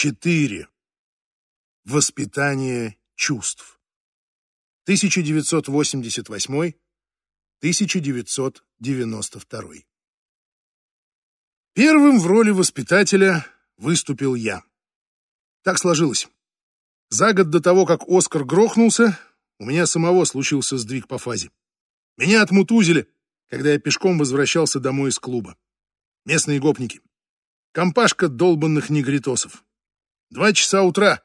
4. Воспитание чувств. 1988-1992. Первым в роли воспитателя выступил я. Так сложилось. За год до того, как Оскар грохнулся, у меня самого случился сдвиг по фазе. Меня отмутузили, когда я пешком возвращался домой из клуба. Местные гопники. Компашка долбанных негритосов. Два часа утра,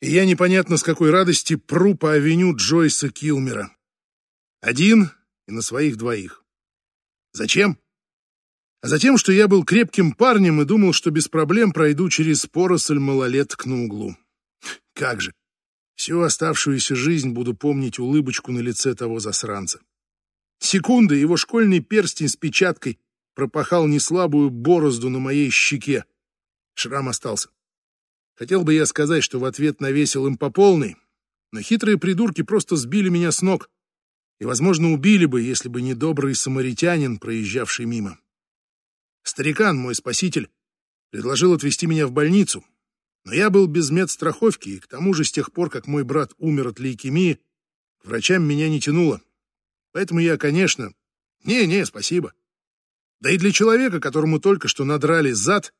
и я непонятно с какой радости пру по авеню Джойса Килмера. Один и на своих двоих. Зачем? А затем, что я был крепким парнем и думал, что без проблем пройду через поросль малолеток на углу. Как же! Всю оставшуюся жизнь буду помнить улыбочку на лице того засранца. Секунды его школьный перстень с печаткой пропахал неслабую борозду на моей щеке. Шрам остался. Хотел бы я сказать, что в ответ навесил им по полной, но хитрые придурки просто сбили меня с ног и, возможно, убили бы, если бы не добрый самаритянин, проезжавший мимо. Старикан, мой спаситель, предложил отвезти меня в больницу, но я был без медстраховки, и к тому же с тех пор, как мой брат умер от лейкемии, к врачам меня не тянуло. Поэтому я, конечно... Не-не, спасибо. Да и для человека, которому только что надрали зад,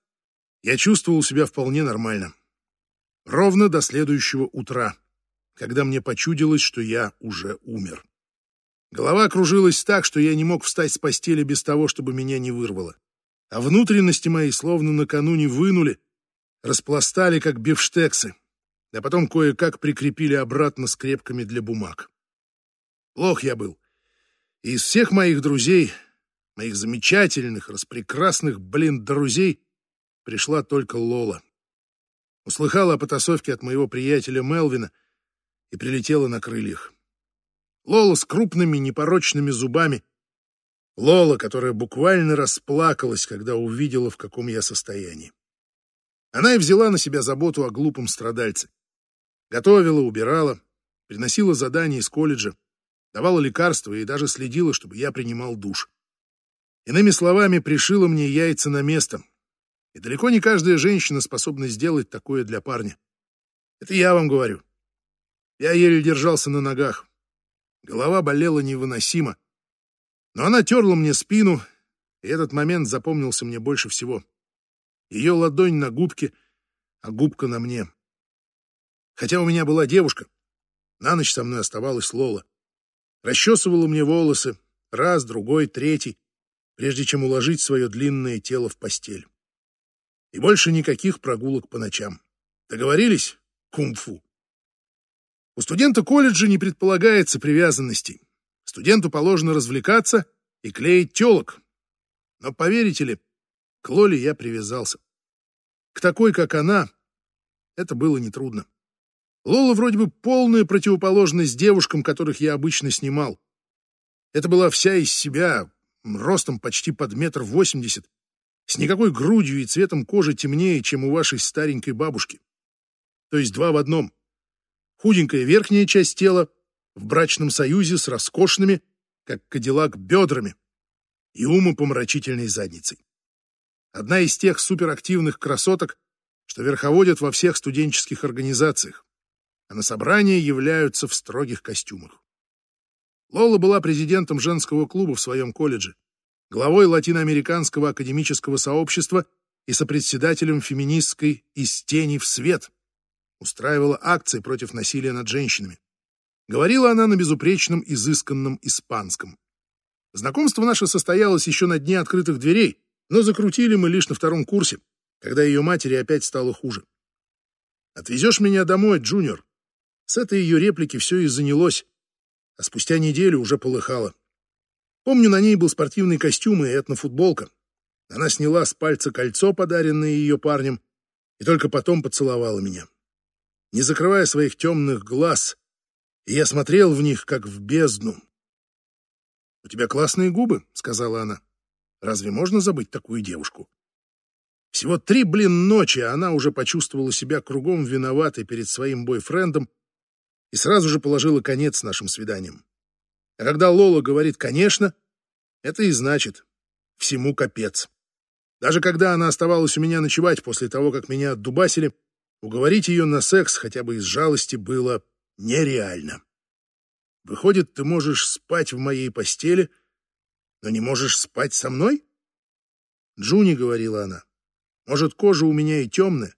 я чувствовал себя вполне нормально. Ровно до следующего утра, когда мне почудилось, что я уже умер. Голова кружилась так, что я не мог встать с постели без того, чтобы меня не вырвало. А внутренности мои словно накануне вынули, распластали, как бифштексы, а потом кое-как прикрепили обратно скрепками для бумаг. Плох я был. И из всех моих друзей, моих замечательных, распрекрасных, блин, друзей, пришла только Лола. Услыхала о потасовке от моего приятеля Мелвина и прилетела на крыльях. Лола с крупными непорочными зубами. Лола, которая буквально расплакалась, когда увидела, в каком я состоянии. Она и взяла на себя заботу о глупом страдальце. Готовила, убирала, приносила задания из колледжа, давала лекарства и даже следила, чтобы я принимал душ. Иными словами, пришила мне яйца на место, и далеко не каждая женщина способна сделать такое для парня. Это я вам говорю. Я еле держался на ногах. Голова болела невыносимо. Но она терла мне спину, и этот момент запомнился мне больше всего. Ее ладонь на губке, а губка на мне. Хотя у меня была девушка, на ночь со мной оставалась Лола. Расчесывала мне волосы, раз, другой, третий, прежде чем уложить свое длинное тело в постель. И больше никаких прогулок по ночам. Договорились? Кунг-фу. У студента колледжа не предполагается привязанностей. Студенту положено развлекаться и клеить телок. Но поверите ли, к Лоле я привязался. К такой, как она, это было нетрудно. Лола вроде бы полная противоположность девушкам, которых я обычно снимал. Это была вся из себя, ростом почти под метр восемьдесят, с никакой грудью и цветом кожи темнее, чем у вашей старенькой бабушки. То есть два в одном. Худенькая верхняя часть тела в брачном союзе с роскошными, как кадиллак, бедрами и умопомрачительной задницей. Одна из тех суперактивных красоток, что верховодят во всех студенческих организациях, а на собрания являются в строгих костюмах. Лола была президентом женского клуба в своем колледже главой латиноамериканского академического сообщества и сопредседателем феминистской «Из тени в свет». Устраивала акции против насилия над женщинами. Говорила она на безупречном, изысканном испанском. Знакомство наше состоялось еще на дне открытых дверей, но закрутили мы лишь на втором курсе, когда ее матери опять стало хуже. «Отвезешь меня домой, Джуниор?» С этой ее реплики все и занялось, а спустя неделю уже полыхало. Помню, на ней был спортивный костюм и этнофутболка. Она сняла с пальца кольцо, подаренное ее парнем, и только потом поцеловала меня. Не закрывая своих темных глаз, и я смотрел в них, как в бездну. «У тебя классные губы», — сказала она. «Разве можно забыть такую девушку?» Всего три, блин, ночи, а она уже почувствовала себя кругом виноватой перед своим бойфрендом и сразу же положила конец нашим свиданиям. А когда Лола говорит «конечно», это и значит «всему капец». Даже когда она оставалась у меня ночевать после того, как меня отдубасили, уговорить ее на секс хотя бы из жалости было нереально. Выходит, ты можешь спать в моей постели, но не можешь спать со мной? Джуни, — говорила она, — может, кожа у меня и темная,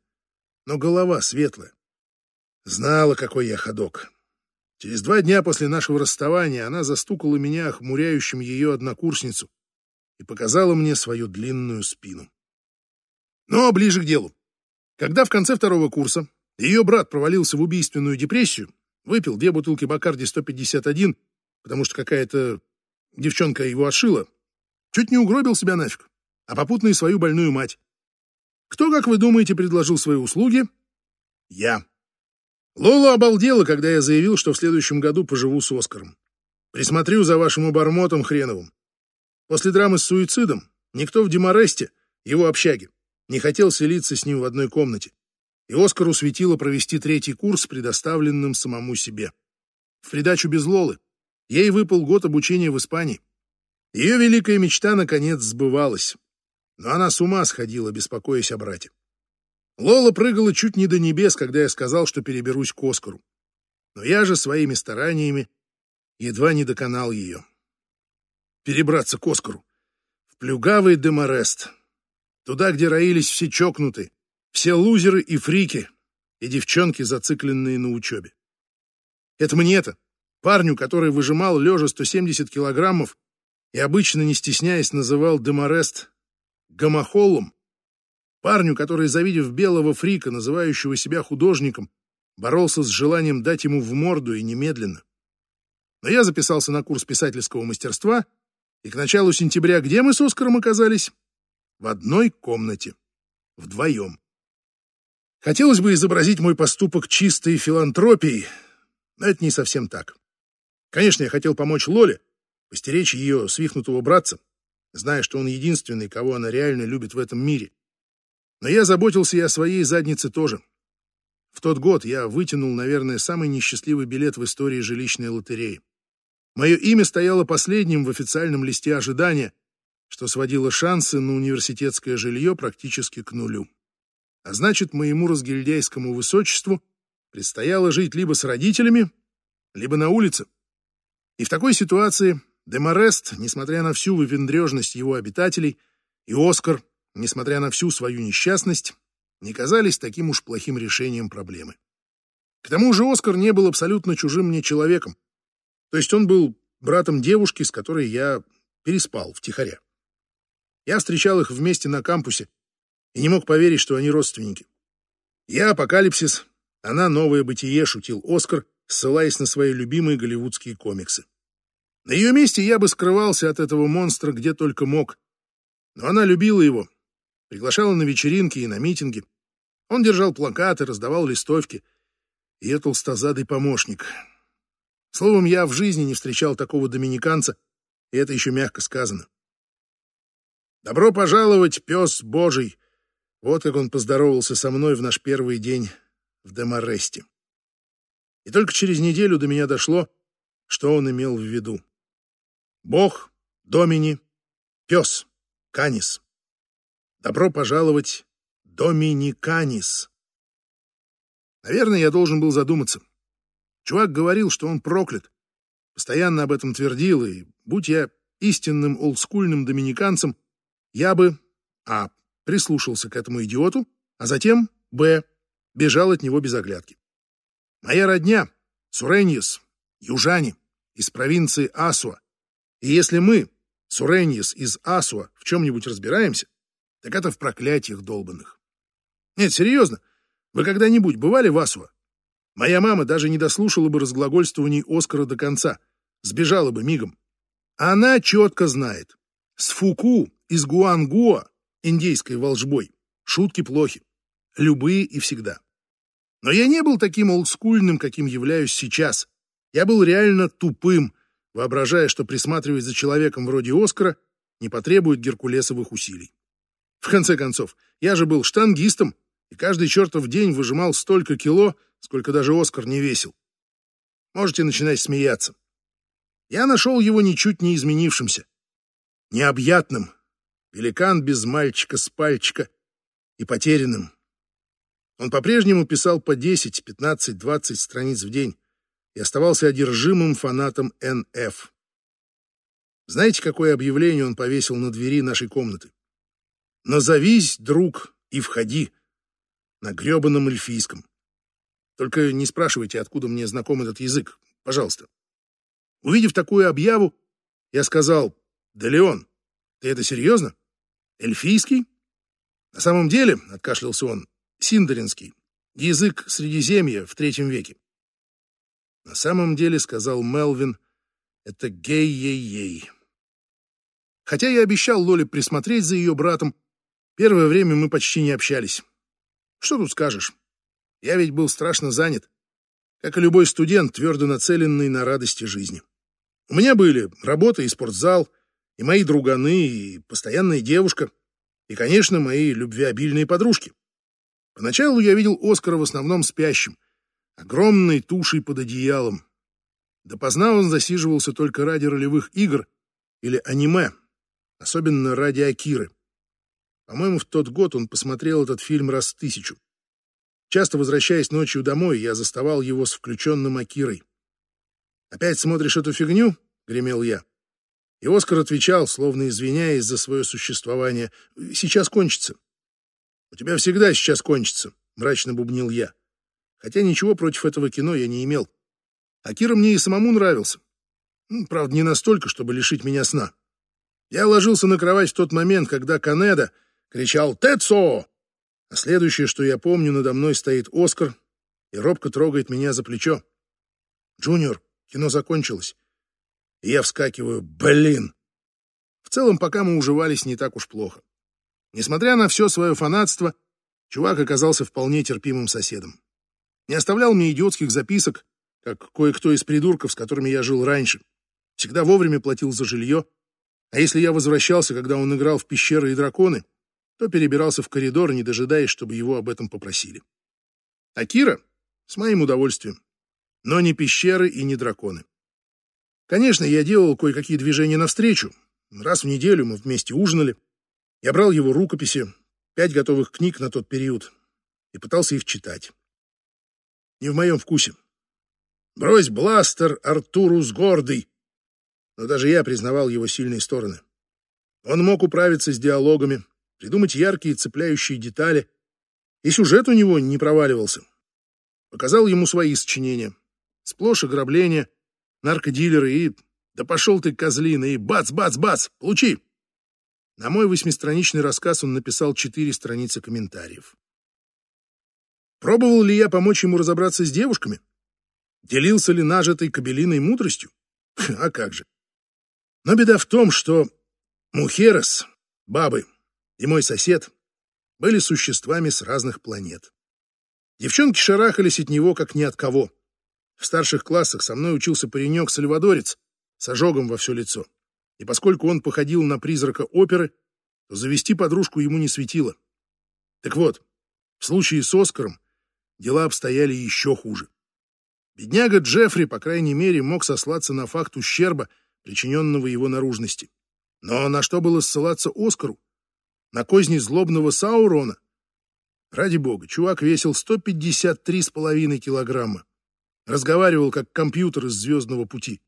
но голова светлая. Знала, какой я ходок. Через два дня после нашего расставания она застукала меня, охмуряющим ее однокурсницу, и показала мне свою длинную спину. Но ближе к делу. Когда в конце второго курса ее брат провалился в убийственную депрессию, выпил две бутылки Бакарди 151, потому что какая-то девчонка его отшила, чуть не угробил себя нафиг, а попутно и свою больную мать. Кто, как вы думаете, предложил свои услуги? Я. Лола обалдела, когда я заявил, что в следующем году поживу с Оскаром. Присмотрю за вашим обормотом хреновым. После драмы с суицидом никто в Демаресте, его общаге, не хотел селиться с ним в одной комнате, и Оскару светило провести третий курс, предоставленным самому себе. В придачу без Лолы ей выпал год обучения в Испании. Ее великая мечта, наконец, сбывалась. Но она с ума сходила, беспокоясь о брате. Лола прыгала чуть не до небес, когда я сказал, что переберусь к Оскару. Но я же своими стараниями едва не доконал ее. Перебраться к Оскару. В плюгавый Демарест. Туда, где роились все чокнутые, все лузеры и фрики, и девчонки, зацикленные на учебе. Это мне-то, парню, который выжимал лежа 170 килограммов и обычно, не стесняясь, называл Демарест гомохолом, парню, который, завидев белого фрика, называющего себя художником, боролся с желанием дать ему в морду и немедленно. Но я записался на курс писательского мастерства, и к началу сентября где мы с Оскаром оказались? В одной комнате. Вдвоем. Хотелось бы изобразить мой поступок чистой филантропией, но это не совсем так. Конечно, я хотел помочь Лоле, постеречь ее свихнутого братца, зная, что он единственный, кого она реально любит в этом мире. Но я заботился и о своей заднице тоже. В тот год я вытянул, наверное, самый несчастливый билет в истории жилищной лотереи. Мое имя стояло последним в официальном листе ожидания, что сводило шансы на университетское жилье практически к нулю. А значит, моему разгильдяйскому высочеству предстояло жить либо с родителями, либо на улице. И в такой ситуации Демарест, несмотря на всю выпендрежность его обитателей, и Оскар, несмотря на всю свою несчастность, не казались таким уж плохим решением проблемы. К тому же Оскар не был абсолютно чужим мне человеком. То есть он был братом девушки, с которой я переспал втихаря. Я встречал их вместе на кампусе и не мог поверить, что они родственники. Я апокалипсис, она новое бытие, шутил Оскар, ссылаясь на свои любимые голливудские комиксы. На ее месте я бы скрывался от этого монстра где только мог. Но она любила его приглашала на вечеринки и на митинги. Он держал плакаты, раздавал листовки. Ее толстозадый помощник. Словом, я в жизни не встречал такого доминиканца, и это еще мягко сказано. «Добро пожаловать, пес божий!» Вот как он поздоровался со мной в наш первый день в Демаресте. И только через неделю до меня дошло, что он имел в виду. Бог, Домини, пес, Канис. Добро пожаловать, Доминиканис. Наверное, я должен был задуматься. Чувак говорил, что он проклят. Постоянно об этом твердил, и будь я истинным олдскульным доминиканцем, я бы а. прислушался к этому идиоту, а затем б. бежал от него без оглядки. Моя родня — Суреньес, южане, из провинции Асуа. И если мы, Суреньес из Асуа, в чем-нибудь разбираемся, так это в проклятиях долбанных. Нет, серьезно, вы когда-нибудь бывали в Асуа? Моя мама даже не дослушала бы разглагольствований Оскара до конца, сбежала бы мигом. Она четко знает. С Фуку из Гуангуа, индейской волжбой, шутки плохи. Любые и всегда. Но я не был таким олдскульным, каким являюсь сейчас. Я был реально тупым, воображая, что присматривать за человеком вроде Оскара не потребует геркулесовых усилий. В конце концов, я же был штангистом, и каждый чертов день выжимал столько кило, сколько даже Оскар не весил. Можете начинать смеяться. Я нашел его ничуть не изменившимся, необъятным, великан без мальчика с пальчика и потерянным. Он по-прежнему писал по 10, 15, 20 страниц в день и оставался одержимым фанатом НФ. Знаете, какое объявление он повесил на двери нашей комнаты? «Назовись, друг, и входи» на гребаном эльфийском. Только не спрашивайте, откуда мне знаком этот язык, пожалуйста. Увидев такую объяву, я сказал, «Да, Леон, ты это серьезно? Эльфийский?» На самом деле, — откашлялся он, — синдаринский, язык Средиземья в третьем веке. На самом деле, — сказал Мелвин, — это гей-ей-ей. Хотя я обещал Лоле присмотреть за ее братом, первое время мы почти не общались. Что тут скажешь? Я ведь был страшно занят, как и любой студент, твердо нацеленный на радости жизни. У меня были работа и спортзал, и мои друганы, и постоянная девушка, и, конечно, мои любвеобильные подружки. Поначалу я видел Оскара в основном спящим, огромной тушей под одеялом. Допоздна он засиживался только ради ролевых игр или аниме, особенно ради Акиры. По-моему, в тот год он посмотрел этот фильм раз тысячу. Часто возвращаясь ночью домой, я заставал его с включенным Акирой. «Опять смотришь эту фигню?» — гремел я. И Оскар отвечал, словно извиняясь за свое существование, «Сейчас кончится». «У тебя всегда сейчас кончится», — мрачно бубнил я. Хотя ничего против этого кино я не имел. Акира мне и самому нравился. Правда, не настолько, чтобы лишить меня сна. Я ложился на кровать в тот момент, когда Канеда кричал «Тецо!», а следующее, что я помню, надо мной стоит Оскар и робко трогает меня за плечо. «Джуниор, кино закончилось». И я вскакиваю «Блин!». В целом, пока мы уживались не так уж плохо. Несмотря на все свое фанатство, чувак оказался вполне терпимым соседом. Не оставлял мне идиотских записок, как кое-кто из придурков, с которыми я жил раньше. Всегда вовремя платил за жилье, а если я возвращался, когда он играл в пещеры и драконы, то перебирался в коридор, не дожидаясь, чтобы его об этом попросили. А Кира с моим удовольствием. Но не пещеры и не драконы. Конечно, я делал кое-какие движения навстречу. Раз в неделю мы вместе ужинали. Я брал его рукописи, пять готовых книг на тот период, и пытался их читать. Не в моем вкусе. Брось бластер, Артурус гордый. Но даже я признавал его сильные стороны. Он мог управиться с диалогами, придумать яркие цепляющие детали, и сюжет у него не проваливался. Показал ему свои сочинения. Сплошь ограбления, наркодилеры и... Да пошел ты, козлина, и бац-бац-бац, получи! На мой восьмистраничный рассказ он написал четыре страницы комментариев. Пробовал ли я помочь ему разобраться с девушками? Делился ли нажитой кабелиной мудростью? А как же. Но беда в том, что Мухерос, бабы и мой сосед были существами с разных планет. Девчонки шарахались от него, как ни от кого. В старших классах со мной учился паренек-сальвадорец с ожогом во все лицо. И поскольку он походил на призрака оперы, то завести подружку ему не светило. Так вот, в случае с Оскаром дела обстояли еще хуже. Бедняга Джеффри, по крайней мере, мог сослаться на факт ущерба, причиненного его наружности. Но на что было ссылаться Оскару? На козни злобного Саурона? Ради бога, чувак весил 153,5 килограмма разговаривал как компьютер из «Звездного пути».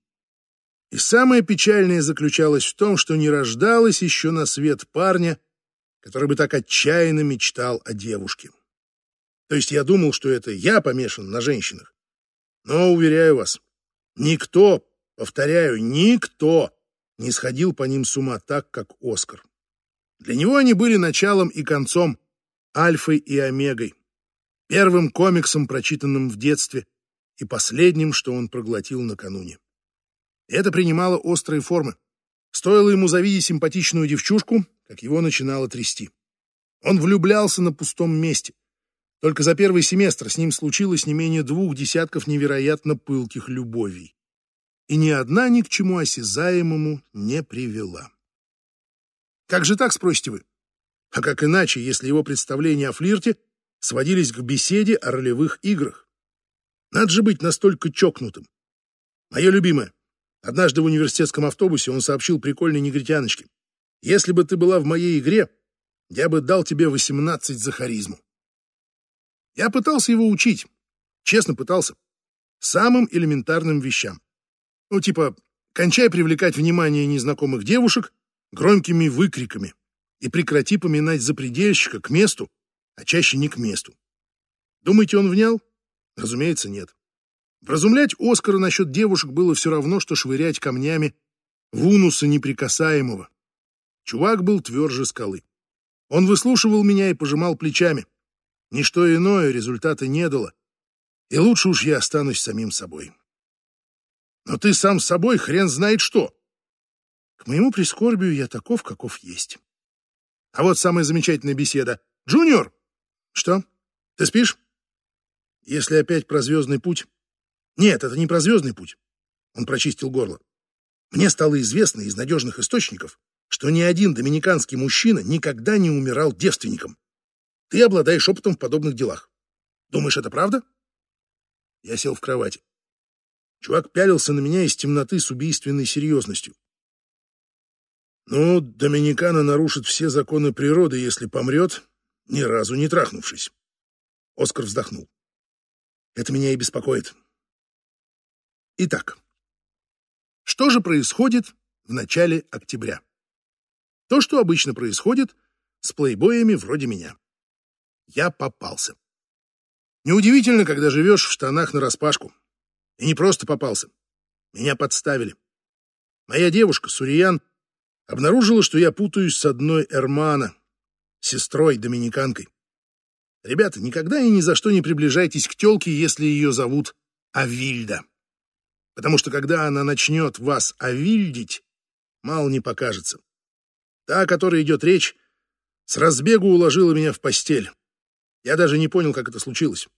И самое печальное заключалось в том, что не рождалось еще на свет парня, который бы так отчаянно мечтал о девушке. То есть я думал, что это я помешан на женщинах. Но, уверяю вас, никто, повторяю, никто не сходил по ним с ума так, как Оскар. Для него они были началом и концом, альфой и омегой, первым комиксом, прочитанным в детстве, и последним, что он проглотил накануне. Это принимало острые формы. Стоило ему завидеть симпатичную девчушку, как его начинало трясти. Он влюблялся на пустом месте. Только за первый семестр с ним случилось не менее двух десятков невероятно пылких любовей. И ни одна ни к чему осязаемому не привела. Как же так, спросите вы? А как иначе, если его представления о флирте сводились к беседе о ролевых играх? Надо же быть настолько чокнутым. Мое любимое. Однажды в университетском автобусе он сообщил прикольной негритяночке. Если бы ты была в моей игре, я бы дал тебе 18 за харизму. Я пытался его учить, честно пытался, самым элементарным вещам. Ну, типа, кончай привлекать внимание незнакомых девушек громкими выкриками и прекрати поминать запредельщика к месту, а чаще не к месту. Думаете, он внял? Разумеется, нет. Вразумлять Оскара насчет девушек было все равно, что швырять камнями в унуса неприкасаемого. Чувак был тверже скалы. Он выслушивал меня и пожимал плечами. Ничто иное результата не дало. И лучше уж я останусь самим собой. Но ты сам собой хрен знает что. К моему прискорбию я таков, каков есть. А вот самая замечательная беседа. «Джуниор!» «Что? Ты спишь?» «Если опять про звездный путь...» «Нет, это не про звездный путь». Он прочистил горло. «Мне стало известно из надежных источников, что ни один доминиканский мужчина никогда не умирал девственником. Ты обладаешь опытом в подобных делах. Думаешь, это правда?» Я сел в кровати. Чувак пялился на меня из темноты с убийственной серьезностью. Ну, Доминикана нарушит все законы природы, если помрет, ни разу не трахнувшись. Оскар вздохнул. Это меня и беспокоит. Итак, что же происходит в начале октября? То, что обычно происходит с плейбоями вроде меня. Я попался. Неудивительно, когда живешь в штанах нараспашку. И не просто попался. Меня подставили. Моя девушка, Суриян, обнаружила, что я путаюсь с одной Эрмана, сестрой-доминиканкой. Ребята, никогда и ни за что не приближайтесь к тёлке, если ее зовут Авильда. Потому что когда она начнет вас овильдить, мало не покажется. Та, о которой идет речь, с разбегу уложила меня в постель. Я даже не понял, как это случилось.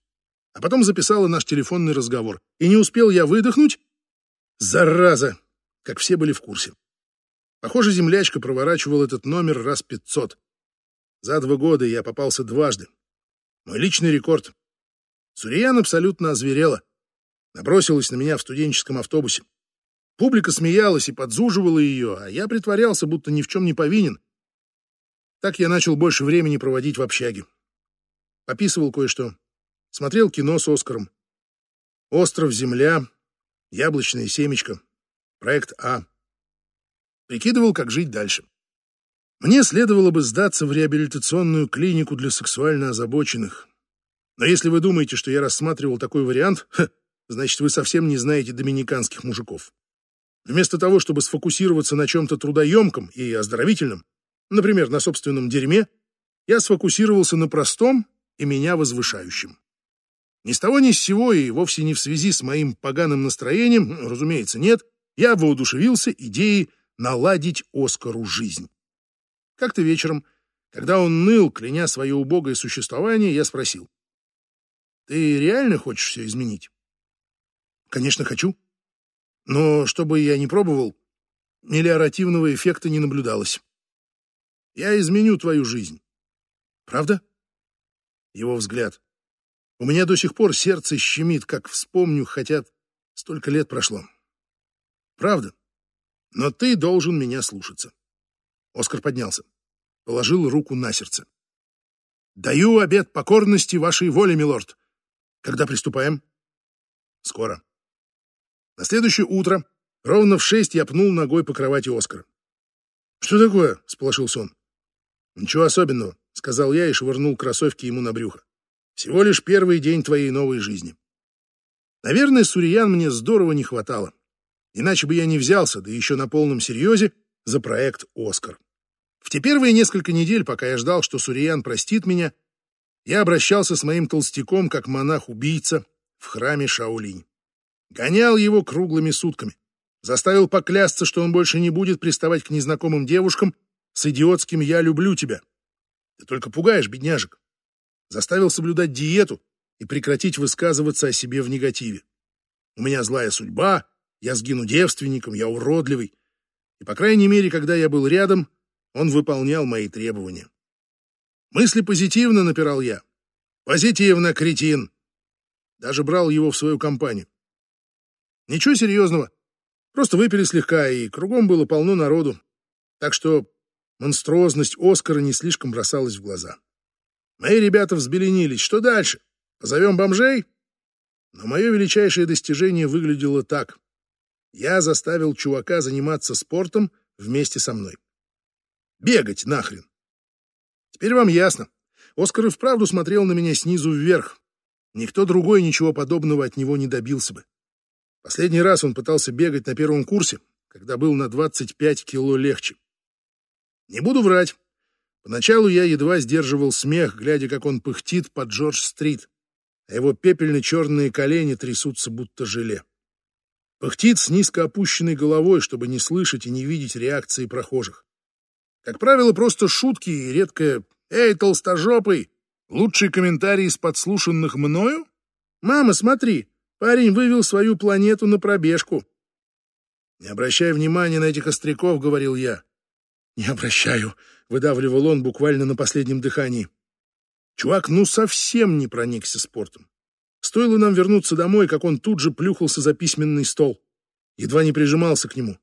А потом записала наш телефонный разговор. И не успел я выдохнуть. Зараза! Как все были в курсе. Похоже, землячка проворачивал этот номер раз пятьсот. За два года я попался дважды. Мой личный рекорд. Сурьян абсолютно озверела. Набросилась на меня в студенческом автобусе. Публика смеялась и подзуживала ее, а я притворялся, будто ни в чем не повинен. Так я начал больше времени проводить в общаге. Пописывал кое-что. Смотрел кино с Оскаром. «Остров, земля», «Яблочное семечко», проект А. Прикидывал, как жить дальше. Мне следовало бы сдаться в реабилитационную клинику для сексуально озабоченных. Но если вы думаете, что я рассматривал такой вариант, ха, значит, вы совсем не знаете доминиканских мужиков. Вместо того, чтобы сфокусироваться на чем-то трудоемком и оздоровительном, например, на собственном дерьме, я сфокусировался на простом и меня возвышающем. Ни с того ни с сего и вовсе не в связи с моим поганым настроением, разумеется, нет, я воодушевился идеей наладить Оскару жизнь. Как-то вечером, когда он ныл, кляня свое убогое существование, я спросил. «Ты реально хочешь все изменить?» «Конечно, хочу. Но чтобы я не пробовал, мелиоративного эффекта не наблюдалось. Я изменю твою жизнь. Правда?» Его взгляд. «У меня до сих пор сердце щемит, как вспомню, хотя столько лет прошло. Правда?» Но ты должен меня слушаться. Оскар поднялся, положил руку на сердце. Даю обет покорности вашей воле, милорд. Когда приступаем? Скоро. На следующее утро, ровно в шесть, я пнул ногой по кровати Оскара. Что такое? сполошился он. Ничего особенного, сказал я и швырнул кроссовки ему на брюхо. Всего лишь первый день твоей новой жизни. Наверное, Сурьян мне здорово не хватало. Иначе бы я не взялся, да еще на полном серьезе, за проект «Оскар». В те первые несколько недель, пока я ждал, что Сурьян простит меня, я обращался с моим толстяком как монах-убийца в храме Шаолинь. Гонял его круглыми сутками. Заставил поклясться, что он больше не будет приставать к незнакомым девушкам с идиотским «я люблю тебя». Ты только пугаешь, бедняжек. Заставил соблюдать диету и прекратить высказываться о себе в негативе. У меня злая судьба, я сгину девственником, я уродливый. И, по крайней мере, когда я был рядом, он выполнял мои требования. Мысли позитивно, напирал я. Позитивно, кретин. Даже брал его в свою компанию. Ничего серьезного. Просто выпили слегка, и кругом было полно народу. Так что монструозность Оскара не слишком бросалась в глаза. Мои ребята взбеленились. Что дальше? Позовем бомжей? Но мое величайшее достижение выглядело так. Я заставил чувака заниматься спортом вместе со мной. Бегать нахрен. Теперь вам ясно. Оскар и вправду смотрел на меня снизу вверх. Никто другой ничего подобного от него не добился бы. Последний раз он пытался бегать на первом курсе, когда был на 25 кило легче. Не буду врать. Поначалу я едва сдерживал смех, глядя, как он пыхтит по Джордж-стрит, а его пепельно-черные колени трясутся, будто желе. Пыхтит с низко опущенной головой, чтобы не слышать и не видеть реакции прохожих. Как правило, просто шутки и редкое «Эй, толстожопый!» Лучший комментарий из подслушанных мною? «Мама, смотри, парень вывел свою планету на пробежку». «Не обращай внимания на этих остряков», — говорил я. «Не обращаю», — выдавливал он буквально на последнем дыхании. Чувак ну совсем не проникся спортом. Стоило нам вернуться домой, как он тут же плюхался за письменный стол. Едва не прижимался к нему.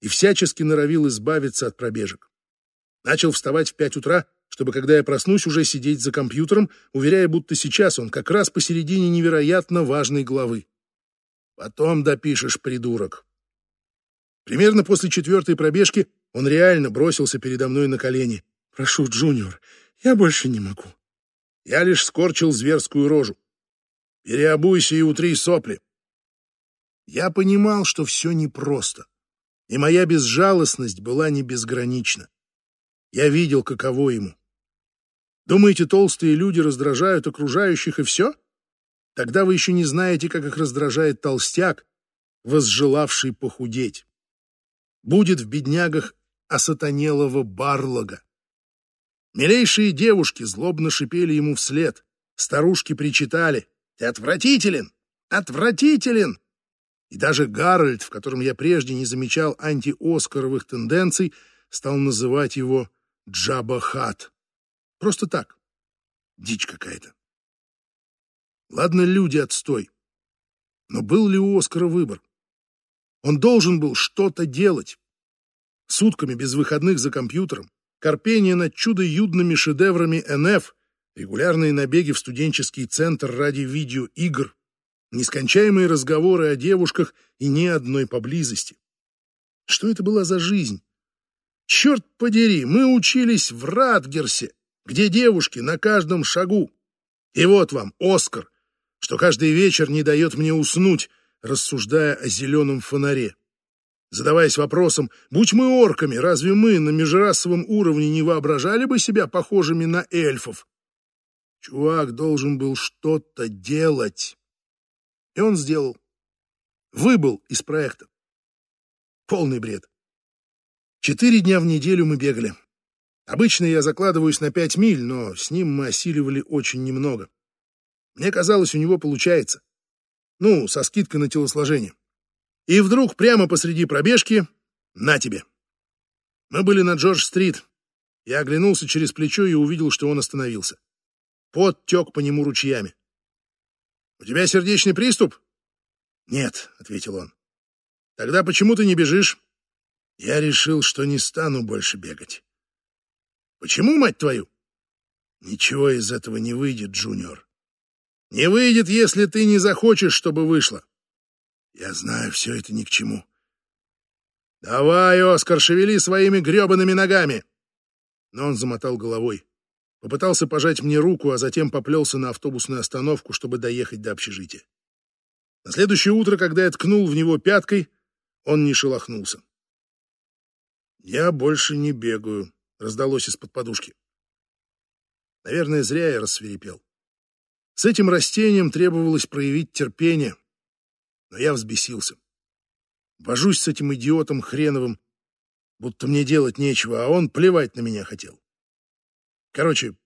И всячески норовил избавиться от пробежек. Начал вставать в пять утра, чтобы, когда я проснусь, уже сидеть за компьютером, уверяя, будто сейчас он как раз посередине невероятно важной главы. Потом допишешь, придурок. Примерно после четвертой пробежки он реально бросился передо мной на колени. «Прошу, Джуниор, я больше не могу». Я лишь скорчил зверскую рожу. «Переобуйся и утри сопли». Я понимал, что все непросто, и моя безжалостность была не безгранична. Я видел, каково ему. Думаете, толстые люди раздражают окружающих и все? Тогда вы еще не знаете, как их раздражает толстяк, возжелавший похудеть. Будет в беднягах осатанелого барлога. Милейшие девушки злобно шипели ему вслед. Старушки причитали. «Ты отвратителен! Отвратителен!» И даже Гарольд, в котором я прежде не замечал антиоскаровых тенденций, стал называть его Джаба-хат. Просто так. Дичь какая-то. Ладно, люди, отстой. Но был ли у Оскара выбор? Он должен был что-то делать. Сутками без выходных за компьютером, корпение над чудо-юдными шедеврами НФ, регулярные набеги в студенческий центр ради видеоигр, нескончаемые разговоры о девушках и ни одной поблизости. Что это была за жизнь? Черт подери, мы учились в Радгерсе, где девушки на каждом шагу. И вот вам Оскар, что каждый вечер не дает мне уснуть, рассуждая о зеленом фонаре. Задаваясь вопросом, будь мы орками, разве мы на межрасовом уровне не воображали бы себя похожими на эльфов? Чувак должен был что-то делать. И он сделал. Выбыл из проекта. Полный бред. Четыре дня в неделю мы бегали. Обычно я закладываюсь на пять миль, но с ним мы осиливали очень немного. Мне казалось, у него получается. Ну, со скидкой на телосложение. И вдруг прямо посреди пробежки на тебе. Мы были на Джордж-стрит. Я оглянулся через плечо и увидел, что он остановился. Пот тек по нему ручьями. «У тебя сердечный приступ?» «Нет», — ответил он. «Тогда почему ты не бежишь?» Я решил, что не стану больше бегать. Почему, мать твою? Ничего из этого не выйдет, Джуниор. Не выйдет, если ты не захочешь, чтобы вышло. Я знаю, все это ни к чему. Давай, Оскар, шевели своими гребаными ногами. Но он замотал головой. Попытался пожать мне руку, а затем поплелся на автобусную остановку, чтобы доехать до общежития. На следующее утро, когда я ткнул в него пяткой, он не шелохнулся. «Я больше не бегаю», — раздалось из-под подушки. Наверное, зря я рассверепел. С этим растением требовалось проявить терпение, но я взбесился. Вожусь с этим идиотом хреновым, будто мне делать нечего, а он плевать на меня хотел. Короче,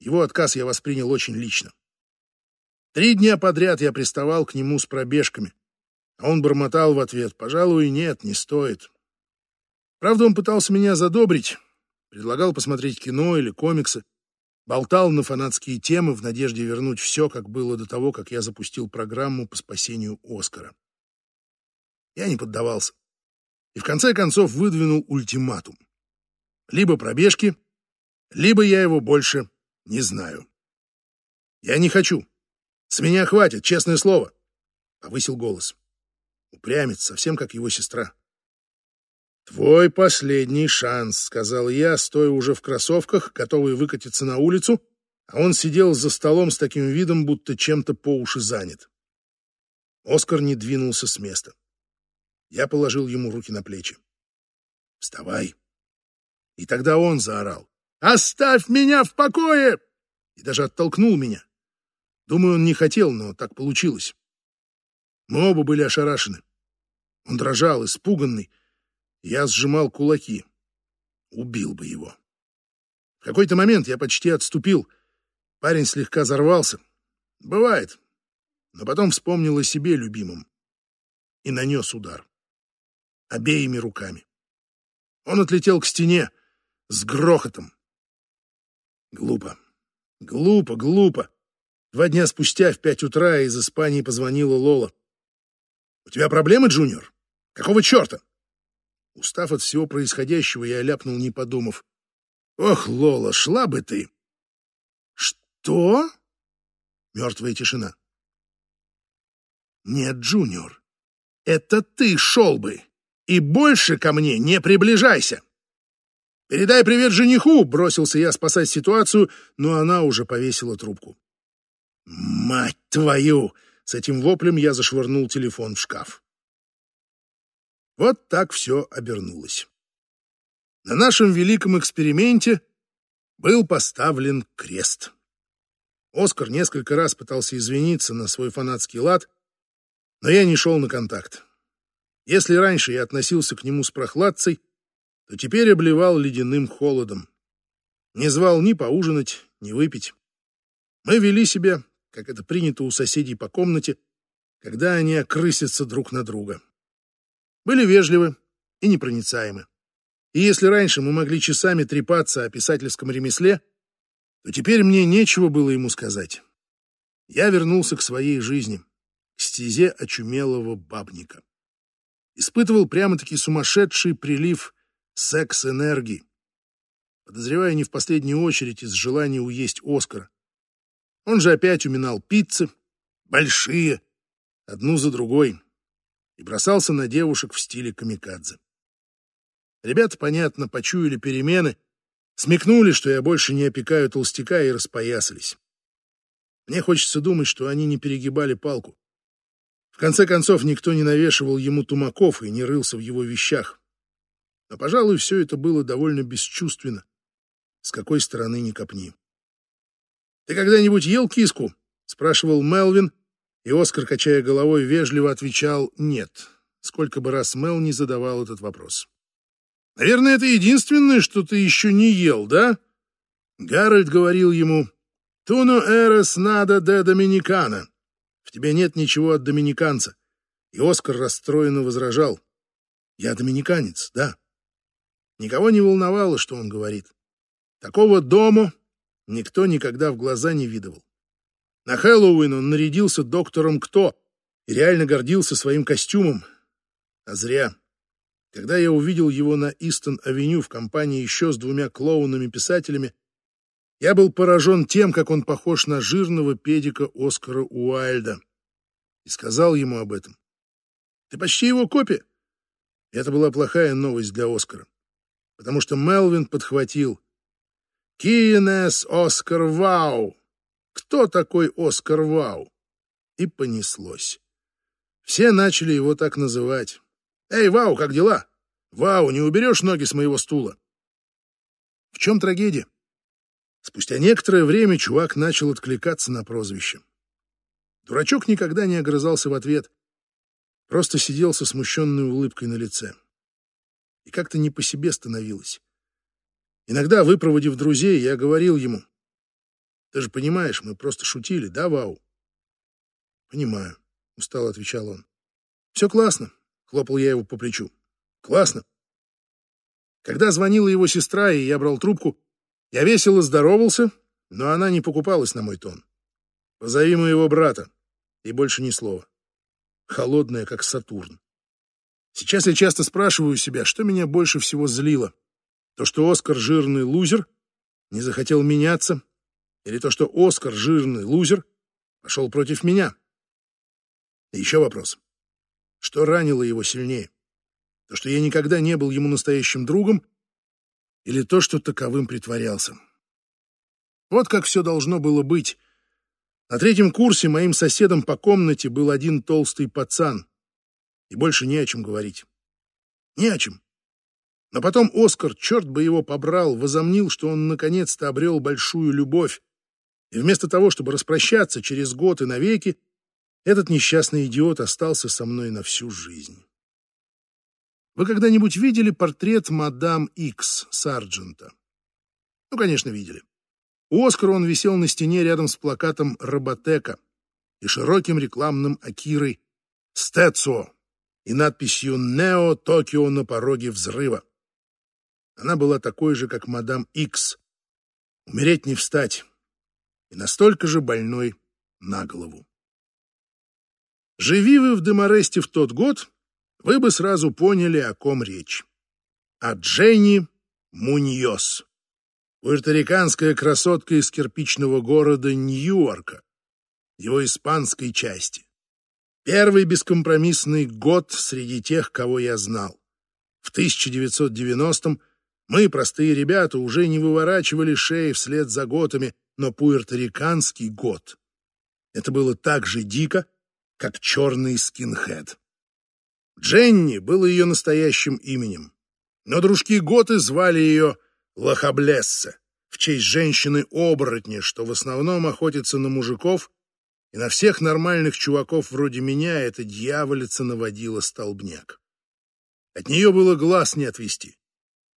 его отказ я воспринял очень лично. Три дня подряд я приставал к нему с пробежками, а он бормотал в ответ, «Пожалуй, нет, не стоит. Правда, он пытался меня задобрить, предлагал посмотреть кино или комиксы, болтал на фанатские темы в надежде вернуть все, как было до того, как я запустил программу по спасению Оскара. Я не поддавался. И в конце концов выдвинул ультиматум. Либо пробежки, либо я его больше не знаю. Я не хочу. С меня хватит, честное слово. Повысил голос. Упрямец, совсем как его сестра. «Твой последний шанс», — сказал я, стоя уже в кроссовках, готовый выкатиться на улицу, а он сидел за столом с таким видом, будто чем-то по уши занят. Оскар не двинулся с места. Я положил ему руки на плечи. «Вставай!» И тогда он заорал. «Оставь меня в покое!» И даже оттолкнул меня. Думаю, он не хотел, но так получилось. Мы оба были ошарашены. Он дрожал, испуганный. Я сжимал кулаки. Убил бы его. В какой-то момент я почти отступил. Парень слегка взорвался. Бывает. Но потом вспомнил о себе любимом. И нанес удар. Обеими руками. Он отлетел к стене с грохотом. Глупо. Глупо, глупо. Два дня спустя в пять утра из Испании позвонила Лола. «У тебя проблемы, Джуниор? Какого черта?» Устав от всего происходящего, я ляпнул, не подумав. «Ох, Лола, шла бы ты!» «Что?» Мертвая тишина. «Нет, Джуниор, это ты шел бы, и больше ко мне не приближайся!» «Передай привет жениху!» — бросился я спасать ситуацию, но она уже повесила трубку. «Мать твою!» С этим воплем я зашвырнул телефон в шкаф. Вот так все обернулось. На нашем великом эксперименте был поставлен крест. Оскар несколько раз пытался извиниться на свой фанатский лад, но я не шел на контакт. Если раньше я относился к нему с прохладцей, то теперь обливал ледяным холодом. Не звал ни поужинать, ни выпить. Мы вели себя как это принято у соседей по комнате, когда они окрысятся друг на друга. Были вежливы и непроницаемы. И если раньше мы могли часами трепаться о писательском ремесле, то теперь мне нечего было ему сказать. Я вернулся к своей жизни, к стезе очумелого бабника. Испытывал прямо-таки сумасшедший прилив секс-энергии. Подозревая не в последнюю очередь из желания уесть Оскара. Он же опять уминал пиццы, большие, одну за другой, и бросался на девушек в стиле камикадзе. Ребята, понятно, почуяли перемены, смекнули, что я больше не опекаю толстяка, и распоясались. Мне хочется думать, что они не перегибали палку. В конце концов, никто не навешивал ему тумаков и не рылся в его вещах. Но, пожалуй, все это было довольно бесчувственно, с какой стороны ни копни. «Ты когда-нибудь ел киску?» — спрашивал Мелвин, и Оскар, качая головой, вежливо отвечал «нет», сколько бы раз Мел не задавал этот вопрос. «Наверное, это единственное, что ты еще не ел, да?» Гарольд говорил ему «Туно эрес надо де доминикана». В тебе нет ничего от доминиканца. И Оскар расстроенно возражал. «Я доминиканец, да». Никого не волновало, что он говорит. Такого дома никто никогда в глаза не видывал. На Хэллоуин он нарядился доктором Кто и реально гордился своим костюмом. А зря. Когда я увидел его на Истон-авеню в компании еще с двумя клоунами-писателями, я был поражен тем, как он похож на жирного педика Оскара Уайльда. И сказал ему об этом. «Ты почти его копия». Это была плохая новость для Оскара, потому что Мелвин подхватил. Киенес Оскар Вау! Кто такой Оскар Вау? И понеслось. Все начали его так называть. «Эй, Вау, как дела? Вау, не уберешь ноги с моего стула?» В чем трагедия? Спустя некоторое время чувак начал откликаться на прозвище. Дурачок никогда не огрызался в ответ, просто сидел со смущенной улыбкой на лице. И как-то не по себе становилось. Иногда, выпроводив друзей, я говорил ему, «Ты же понимаешь, мы просто шутили, да, Вау?» «Понимаю», — устало отвечал он. «Все классно», — хлопал я его по плечу. «Классно». Когда звонила его сестра, и я брал трубку, я весело здоровался, но она не покупалась на мой тон. «Позови моего брата», и больше ни слова. Холодная, как Сатурн. Сейчас я часто спрашиваю себя, что меня больше всего злило — то, что Оскар жирный лузер, не захотел меняться, или то, что Оскар жирный лузер Пошел против меня. И еще вопрос. Что ранило его сильнее? То, что я никогда не был ему настоящим другом, или то, что таковым притворялся? Вот как все должно было быть. На третьем курсе моим соседом по комнате был один толстый пацан. И больше не о чем говорить. Не о чем. Но потом Оскар, черт бы его побрал, возомнил, что он наконец-то обрел большую любовь. И вместо того, чтобы распрощаться через год и навеки, этот несчастный идиот остался со мной на всю жизнь. Вы когда-нибудь видели портрет мадам Икс Сарджента? Ну, конечно, видели. У Оскара он висел на стене рядом с плакатом «Роботека» и широким рекламным акирой «Стэцо» и надписью «Нео Токио на пороге взрыва». Она была такой же, как мадам Икс. Умереть не встать. И настолько же больной на голову. Живи вы в Деморесте в тот год, вы бы сразу поняли, о ком речь. О Дженни Муньос. Пуэрториканская красотка из кирпичного города Ньюарка, его испанской части. Первый бескомпромиссный год среди тех, кого я знал. В 1990-м мы, простые ребята, уже не выворачивали шеи вслед за готами, но пуэрториканский год — это было так же дико, как черный скинхед. Дженни было ее настоящим именем, но дружки готы звали ее Лохаблессе, в честь женщины-оборотня, что в основном охотится на мужиков, и на всех нормальных чуваков вроде меня эта дьяволица наводила столбняк. От нее было глаз не отвести.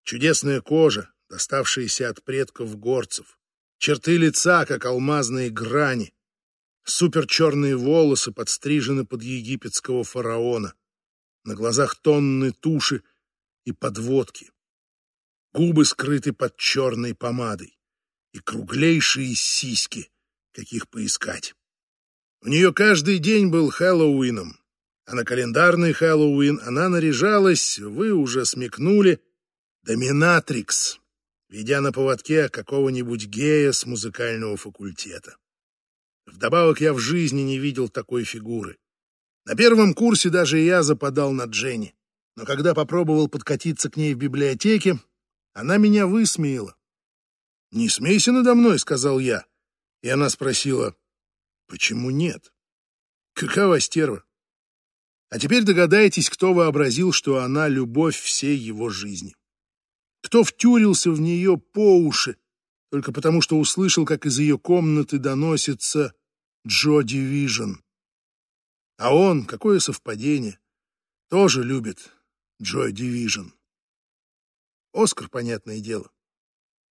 Чудесная кожа, доставшаяся от предков горцев, черты лица, как алмазные грани, суперчерные волосы подстрижены под египетского фараона, на глазах тонны туши и подводки, губы скрыты под черной помадой и круглейшие сиськи, каких поискать. У нее каждый день был Хэллоуином, а на календарный Хэллоуин она наряжалась, вы уже смекнули, доминатрикс, ведя на поводке какого-нибудь гея с музыкального факультета. Вдобавок я в жизни не видел такой фигуры. На первом курсе даже я западал на Дженни, но когда попробовал подкатиться к ней в библиотеке, она меня высмеяла. «Не смейся надо мной», — сказал я. И она спросила, «Почему нет?» Какова стерва? А теперь догадайтесь, кто вообразил, что она — любовь всей его жизни. Кто втюрился в нее по уши, только потому что услышал, как из ее комнаты доносится Джо Дивижн. А он, какое совпадение, тоже любит Джо Дивижн. Оскар, понятное дело.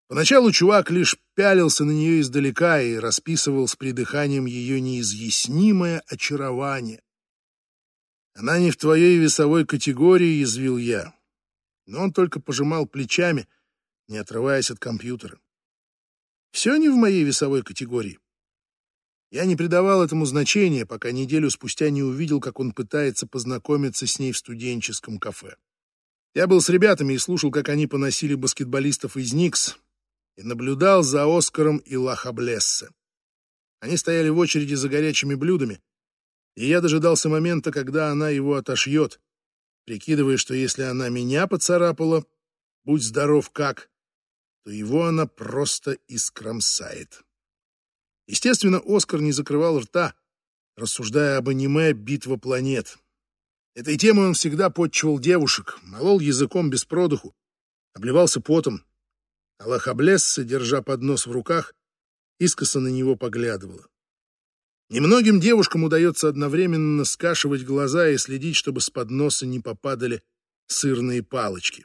Поначалу чувак лишь пялился на нее издалека и расписывал с придыханием ее неизъяснимое очарование. «Она не в твоей весовой категории», — язвил я. Но он только пожимал плечами, не отрываясь от компьютера. «Все не в моей весовой категории». Я не придавал этому значения, пока неделю спустя не увидел, как он пытается познакомиться с ней в студенческом кафе. Я был с ребятами и слушал, как они поносили баскетболистов из Никс, и наблюдал за Оскаром и Лахаблессе. Они стояли в очереди за горячими блюдами, и я дожидался момента, когда она его отошьет, прикидывая, что если она меня поцарапала, будь здоров как, то его она просто искромсает. Естественно, Оскар не закрывал рта, рассуждая об аниме «Битва планет». Этой темой он всегда подчивал девушек, молол языком без продуху, обливался потом. Аллах облезся, держа поднос в руках, искоса на него поглядывала. Немногим девушкам удается одновременно скашивать глаза и следить, чтобы с подноса не попадали сырные палочки.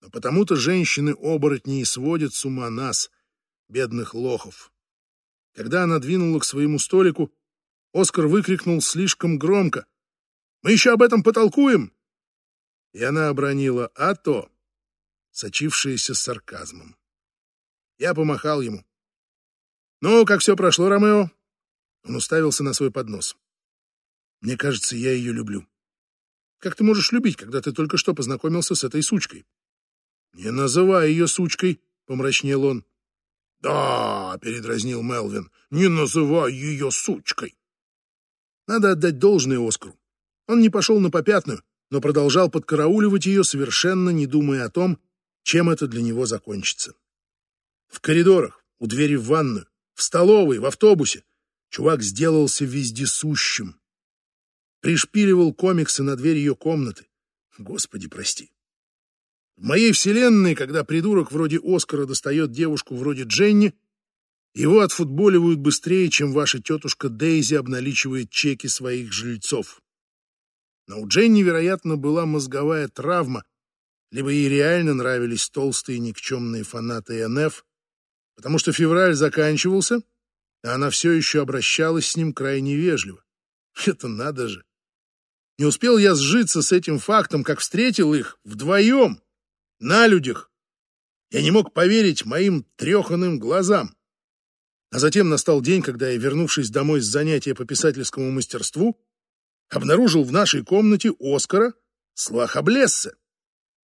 Но потому-то женщины-оборотни и сводят с ума нас, бедных лохов. Когда она двинула к своему столику, Оскар выкрикнул слишком громко — мы еще об этом потолкуем!» И она обронила «а то», сочившееся сарказмом. Я помахал ему. «Ну, как все прошло, Ромео?» Он уставился на свой поднос. «Мне кажется, я ее люблю». «Как ты можешь любить, когда ты только что познакомился с этой сучкой?» «Не называй ее сучкой», — помрачнел он. «Да», — передразнил Мелвин, — «не называй ее сучкой». Надо отдать должное Оскару. Он не пошел на попятную, но продолжал подкарауливать ее, совершенно не думая о том, чем это для него закончится. В коридорах, у двери в ванную, в столовой, в автобусе чувак сделался вездесущим. Пришпиливал комиксы на дверь ее комнаты. Господи, прости. В моей вселенной, когда придурок вроде Оскара достает девушку вроде Дженни, его отфутболивают быстрее, чем ваша тетушка Дейзи обналичивает чеки своих жильцов. Но у Дженни, вероятно, была мозговая травма, либо ей реально нравились толстые никчемные фанаты НФ, потому что февраль заканчивался, а она все еще обращалась с ним крайне вежливо. Это надо же! Не успел я сжиться с этим фактом, как встретил их вдвоем на людях. Я не мог поверить моим треханым глазам. А затем настал день, когда я, вернувшись домой с занятия по писательскому мастерству, обнаружил в нашей комнате Оскара с Лахаблессе.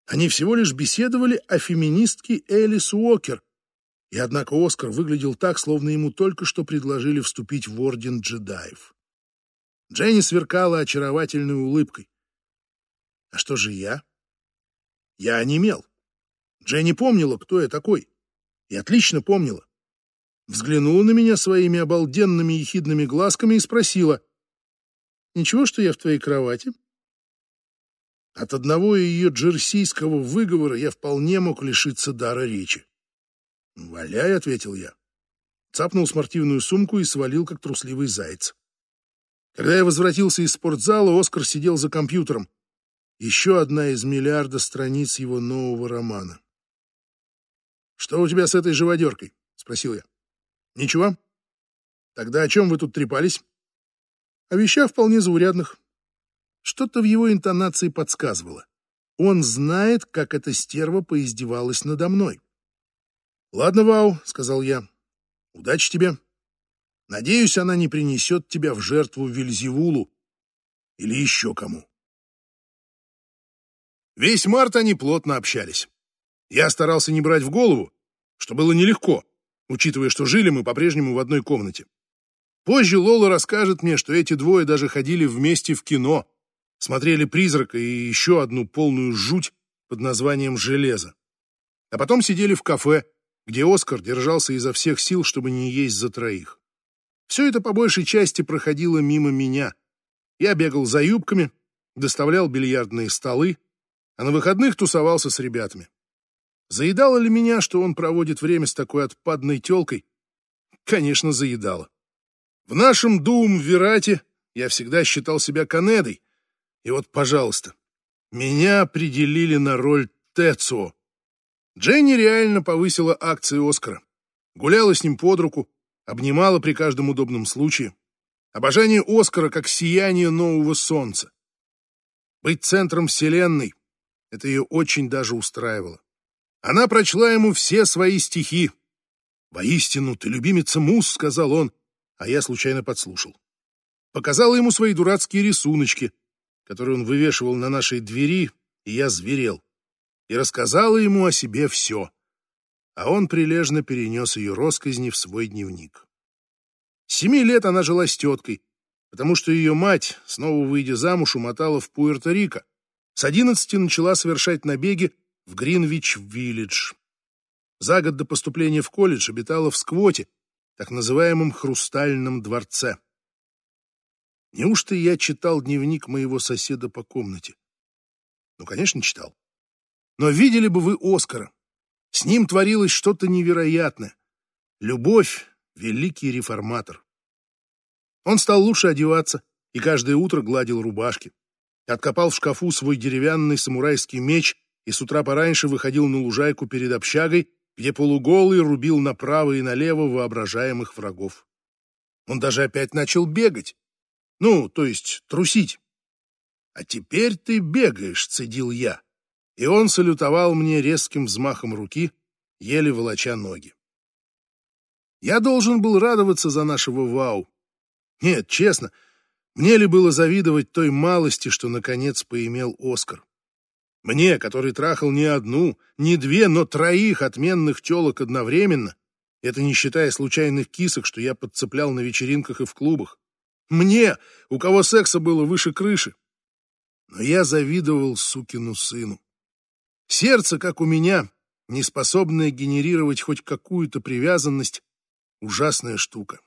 Они всего лишь беседовали о феминистке Элис Уокер, и однако Оскар выглядел так, словно ему только что предложили вступить в орден джедаев. Дженни сверкала очаровательной улыбкой. А что же я? Я онемел. Дженни помнила, кто я такой. И отлично помнила. Взглянула на меня своими обалденными ехидными глазками и спросила. «Ничего, что я в твоей кровати?» От одного ее джерсийского выговора я вполне мог лишиться дара речи. «Валяй», — ответил я. Цапнул спортивную сумку и свалил, как трусливый заяц. Когда я возвратился из спортзала, Оскар сидел за компьютером. Еще одна из миллиарда страниц его нового романа. «Что у тебя с этой живодеркой?» — спросил я. «Ничего? Тогда о чем вы тут трепались?» «О вещах вполне заурядных». Что-то в его интонации подсказывало. Он знает, как эта стерва поиздевалась надо мной. «Ладно, Вау», — сказал я. «Удачи тебе. Надеюсь, она не принесет тебя в жертву Вильзевулу или еще кому». Весь март они плотно общались. Я старался не брать в голову, что было нелегко, учитывая, что жили мы по-прежнему в одной комнате. Позже Лола расскажет мне, что эти двое даже ходили вместе в кино, смотрели «Призрака» и еще одну полную жуть под названием «Железо». А потом сидели в кафе, где Оскар держался изо всех сил, чтобы не есть за троих. Все это по большей части проходило мимо меня. Я бегал за юбками, доставлял бильярдные столы, а на выходных тусовался с ребятами. Заедало ли меня, что он проводит время с такой отпадной телкой? Конечно, заедало. В нашем Дуум-Верате я всегда считал себя Канедой. И вот, пожалуйста, меня определили на роль Тецуо. Дженни реально повысила акции Оскара. Гуляла с ним под руку, обнимала при каждом удобном случае. Обожание Оскара как сияние нового солнца. Быть центром вселенной это ее очень даже устраивало. Она прочла ему все свои стихи. «Воистину, ты любимица мус», — сказал он, а я случайно подслушал. Показала ему свои дурацкие рисуночки, которые он вывешивал на нашей двери, и я зверел. И рассказала ему о себе все. А он прилежно перенес ее росказни в свой дневник. семи лет она жила с теткой, потому что ее мать, снова выйдя замуж, умотала в Пуэрто-Рико, с одиннадцати начала совершать набеги в Гринвич-Виллидж. За год до поступления в колледж обитала в Сквоте, так называемом «Хрустальном дворце». Неужто я читал дневник моего соседа по комнате? Ну, конечно, читал. Но видели бы вы Оскара. С ним творилось что-то невероятное. Любовь — великий реформатор. Он стал лучше одеваться и каждое утро гладил рубашки откопал в шкафу свой деревянный самурайский меч и с утра пораньше выходил на лужайку перед общагой, где полуголый рубил направо и налево воображаемых врагов. Он даже опять начал бегать. Ну, то есть трусить. «А теперь ты бегаешь», — цедил я. И он салютовал мне резким взмахом руки, еле волоча ноги. Я должен был радоваться за нашего Вау. Нет, честно, — мне ли было завидовать той малости, что, наконец, поимел Оскар? Мне, который трахал не одну, не две, но троих отменных телок одновременно, Это не считая случайных кисок, что я подцеплял на вечеринках и в клубах. Мне, у кого секса было выше крыши. Но я завидовал сукину сыну. Сердце, как у меня, не способное генерировать хоть какую-то привязанность, ужасная штука.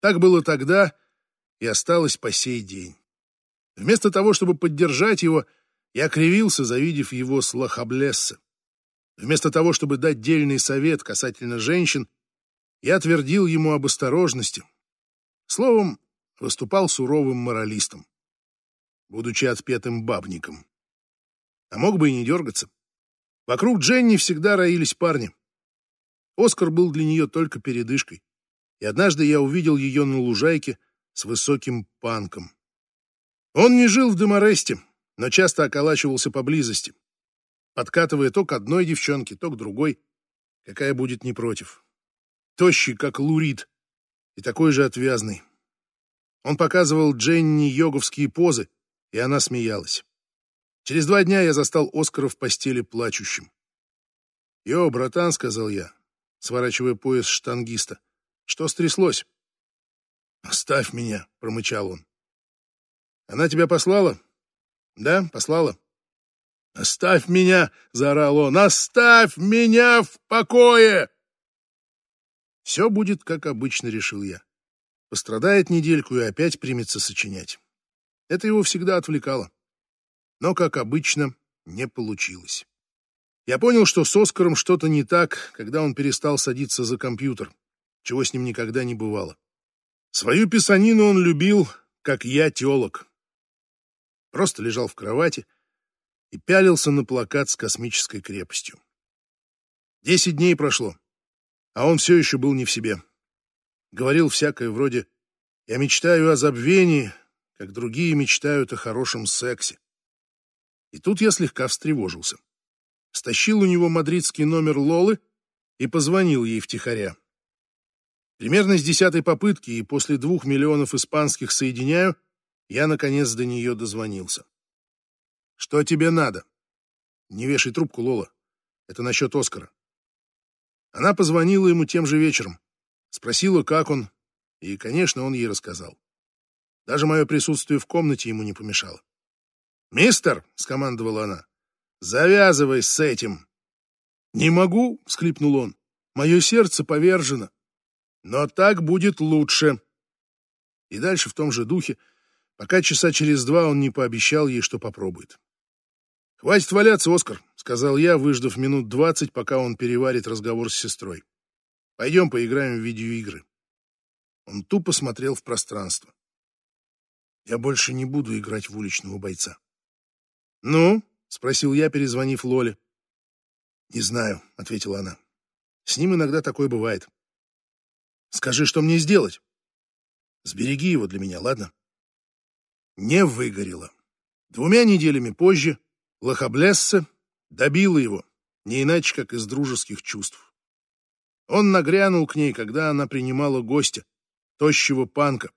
Так было тогда и осталось по сей день. Вместо того, чтобы поддержать его, я кривился, завидев его с лохаблесса. Вместо того, чтобы дать дельный совет касательно женщин, я твердил ему об осторожности. Словом, выступал суровым моралистом, будучи отпетым бабником. А мог бы и не дергаться. Вокруг Дженни всегда роились парни. Оскар был для нее только передышкой, и однажды я увидел ее на лужайке с высоким панком. Он не жил в Деморесте, но часто околачивался поблизости, подкатывая то к одной девчонке, то к другой, какая будет не против. Тощий, как лурид, и такой же отвязный. Он показывал Дженни йоговские позы, и она смеялась. Через два дня я застал Оскара в постели плачущим. «Йо, братан», — сказал я, сворачивая пояс штангиста, — «что стряслось?» «Оставь меня», — промычал он. «Она тебя послала?» «Да, послала». «Оставь меня!» — заорал он. «Оставь меня в покое!» Все будет, как обычно, решил я. Пострадает недельку и опять примется сочинять. Это его всегда отвлекало. Но, как обычно, не получилось. Я понял, что с Оскаром что-то не так, когда он перестал садиться за компьютер, чего с ним никогда не бывало. Свою писанину он любил, как я телок. Просто лежал в кровати и пялился на плакат с космической крепостью. Десять дней прошло, а он все еще был не в себе. Говорил всякое вроде «Я мечтаю о забвении, как другие мечтают о хорошем сексе». И тут я слегка встревожился. Стащил у него мадридский номер Лолы и позвонил ей втихаря. Примерно с десятой попытки и после двух миллионов испанских соединяю, я, наконец, до нее дозвонился. «Что тебе надо?» «Не вешай трубку, Лола. Это насчет Оскара». Она позвонила ему тем же вечером, спросила, как он, и, конечно, он ей рассказал. Даже мое присутствие в комнате ему не помешало. «Мистер!» — скомандовала она. «Завязывай с этим!» «Не могу!» — всхлипнул он. «Мое сердце повержено!» «Но так будет лучше!» И дальше в том же духе, пока часа через два он не пообещал ей, что попробует. «Хватит валяться, Оскар», — сказал я, выждав минут двадцать, пока он переварит разговор с сестрой. «Пойдем поиграем в видеоигры». Он тупо смотрел в пространство. «Я больше не буду играть в уличного бойца». «Ну?» — спросил я, перезвонив Лоле. «Не знаю», — ответила она. «С ним иногда такое бывает». «Скажи, что мне сделать?» «Сбереги его для меня, ладно?» Не выгорело. Двумя неделями позже Лохоблессе добила его, не иначе, как из дружеских чувств. Он нагрянул к ней, когда она принимала гостя, тощего панка,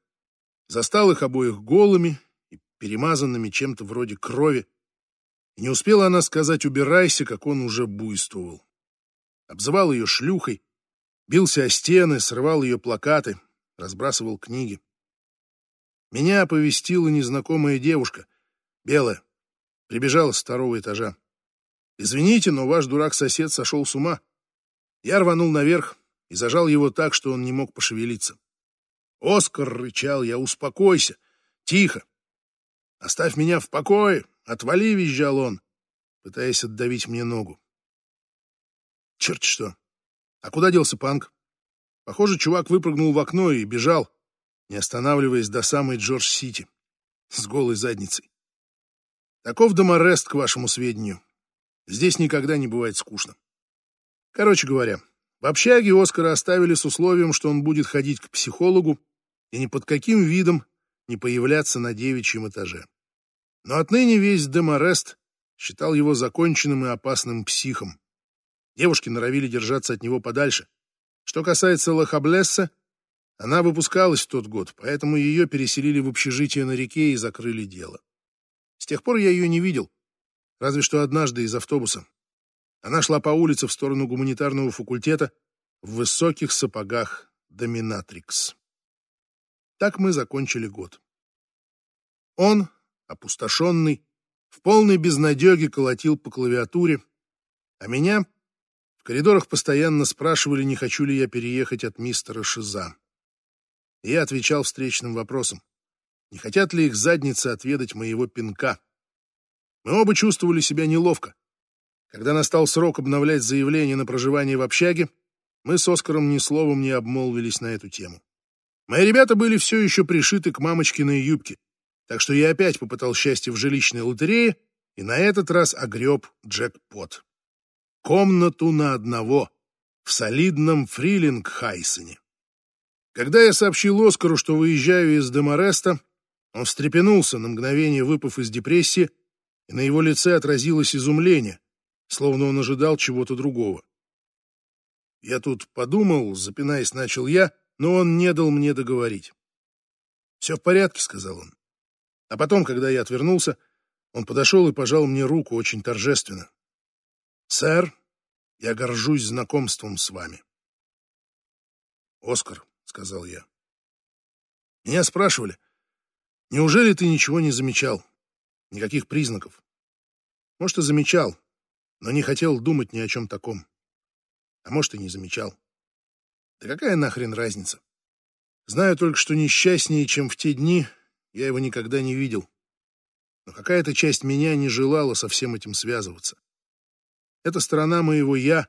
застал их обоих голыми и перемазанными чем-то вроде крови, и не успела она сказать «убирайся», как он уже буйствовал. Обзывал ее шлюхой, бился о стены, срывал ее плакаты, разбрасывал книги. Меня оповестила незнакомая девушка, белая, прибежала с второго этажа. «Извините, но ваш дурак-сосед сошел с ума». Я рванул наверх и зажал его так, что он не мог пошевелиться. «Оскар!» — рычал я, «успокойся! Тихо! Оставь меня в покое! Отвали!» — визжал он, пытаясь отдавить мне ногу. Черт что! А куда делся панк? Похоже, чувак выпрыгнул в окно и бежал, не останавливаясь до самой Джордж-Сити, с голой задницей. Таков домарест, к вашему сведению. Здесь никогда не бывает скучно. Короче говоря, в общаге Оскара оставили с условием, что он будет ходить к психологу и ни под каким видом не появляться на девичьем этаже. Но отныне весь Демарест считал его законченным и опасным психом. Девушки норовили держаться от него подальше. Что касается Лохаблесса, она выпускалась в тот год, поэтому ее переселили в общежитие на реке и закрыли дело. С тех пор я ее не видел, разве что однажды из автобуса. Она шла по улице в сторону гуманитарного факультета, в высоких сапогах доминатрикс. Так мы закончили год. Он, опустошенный, в полной безнадеге колотил по клавиатуре, а меня в коридорах постоянно спрашивали, не хочу ли я переехать от мистера Шиза. Я отвечал встречным вопросом, не хотят ли их задницы отведать моего пинка. Мы оба чувствовали себя неловко. Когда настал срок обновлять заявление на проживание в общаге, мы с Оскаром ни словом не обмолвились на эту тему. Мои ребята были все еще пришиты к мамочкиной юбке, так что я опять попытал счастье в жилищной лотерее и на этот раз огреб джекпот. Комнату на одного в солидном Фрилинг-Хайсене. Когда я сообщил Оскару, что выезжаю из Демареста, он встрепенулся, на мгновение выпав из депрессии, и на его лице отразилось изумление, словно он ожидал чего-то другого. Я тут подумал, запинаясь, начал я, но он не дал мне договорить. «Все в порядке», — сказал он. А потом, когда я отвернулся, он подошел и пожал мне руку очень торжественно. «Сэр, я горжусь знакомством с вами». «Оскар», — сказал я. Меня спрашивали, неужели ты ничего не замечал? Никаких признаков. Может, и замечал, но не хотел думать ни о чем таком. А может, и не замечал. Да какая нахрен разница? Знаю только, что несчастнее, чем в те дни, я его никогда не видел. Но какая-то часть меня не желала со всем этим связываться. Эта сторона моего «я»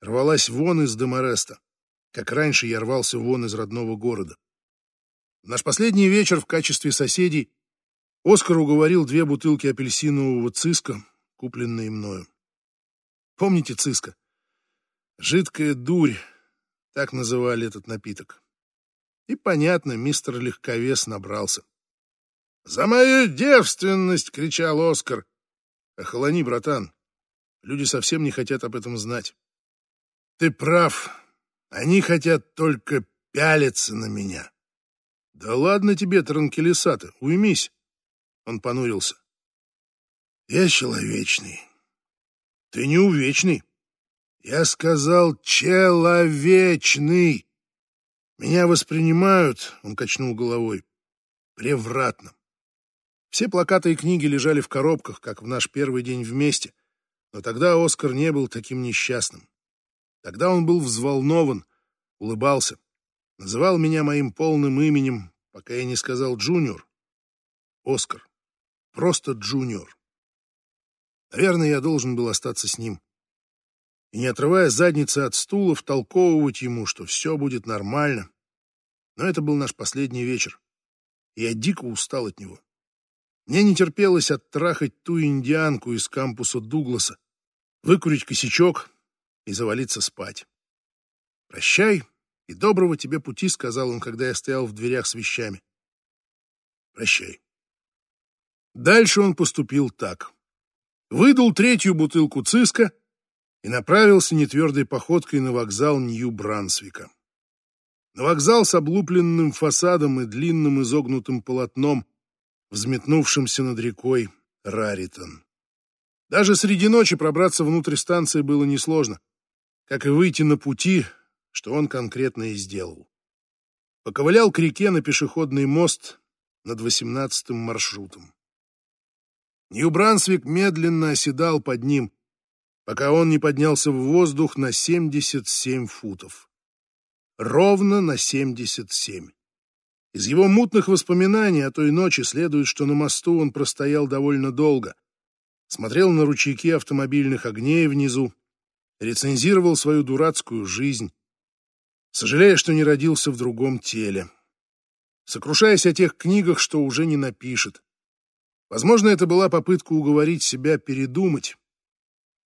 рвалась вон из Демареста, как раньше я рвался вон из родного города. В наш последний вечер в качестве соседей Оскар уговорил две бутылки апельсинового циска, купленные мною. Помните циска? Жидкая дурь, так называли этот напиток. И, понятно, мистер Легковес набрался. «За мою девственность!» — кричал Оскар. «Охолони, братан. Люди совсем не хотят об этом знать. Ты прав. Они хотят только пялиться на меня». «Да ладно тебе, транкелисата, уймись!» Он понурился. «Я человечный. Ты не увечный. Я сказал человечный. Меня воспринимают, он качнул головой, превратно. Все плакаты и книги лежали в коробках, как в наш первый день вместе, но тогда Оскар не был таким несчастным. Тогда он был взволнован, улыбался, называл меня моим полным именем, пока я не сказал Джуниор. Оскар. Просто Джуниор. Наверное, я должен был остаться с ним и, не отрывая задницы от стула, втолковывать ему, что все будет нормально. Но это был наш последний вечер, и я дико устал от него. Мне не терпелось оттрахать ту индианку из кампуса Дугласа, выкурить косячок и завалиться спать. «Прощай и доброго тебе пути», — сказал он, когда я стоял в дверях с вещами. «Прощай». Дальше он поступил так. Выдал третью бутылку циска — и направился нетвердой походкой на вокзал Нью-Брансвика. На вокзал с облупленным фасадом и длинным изогнутым полотном, взметнувшимся над рекой Раритон. Даже среди ночи пробраться внутрь станции было несложно, как и выйти на пути, что он конкретно и сделал. Поковылял к реке на пешеходный мост над восемнадцатым маршрутом. Нью-Брансвик медленно оседал под ним, пока он не поднялся в воздух на 77 футов. Ровно на 77. Из его мутных воспоминаний о той ночи следует, что на мосту он простоял довольно долго. Смотрел на ручейки автомобильных огней внизу, рецензировал свою дурацкую жизнь, сожалея, что не родился в другом теле, сокрушаясь о тех книгах, что уже не напишет. Возможно, это была попытка уговорить себя передумать,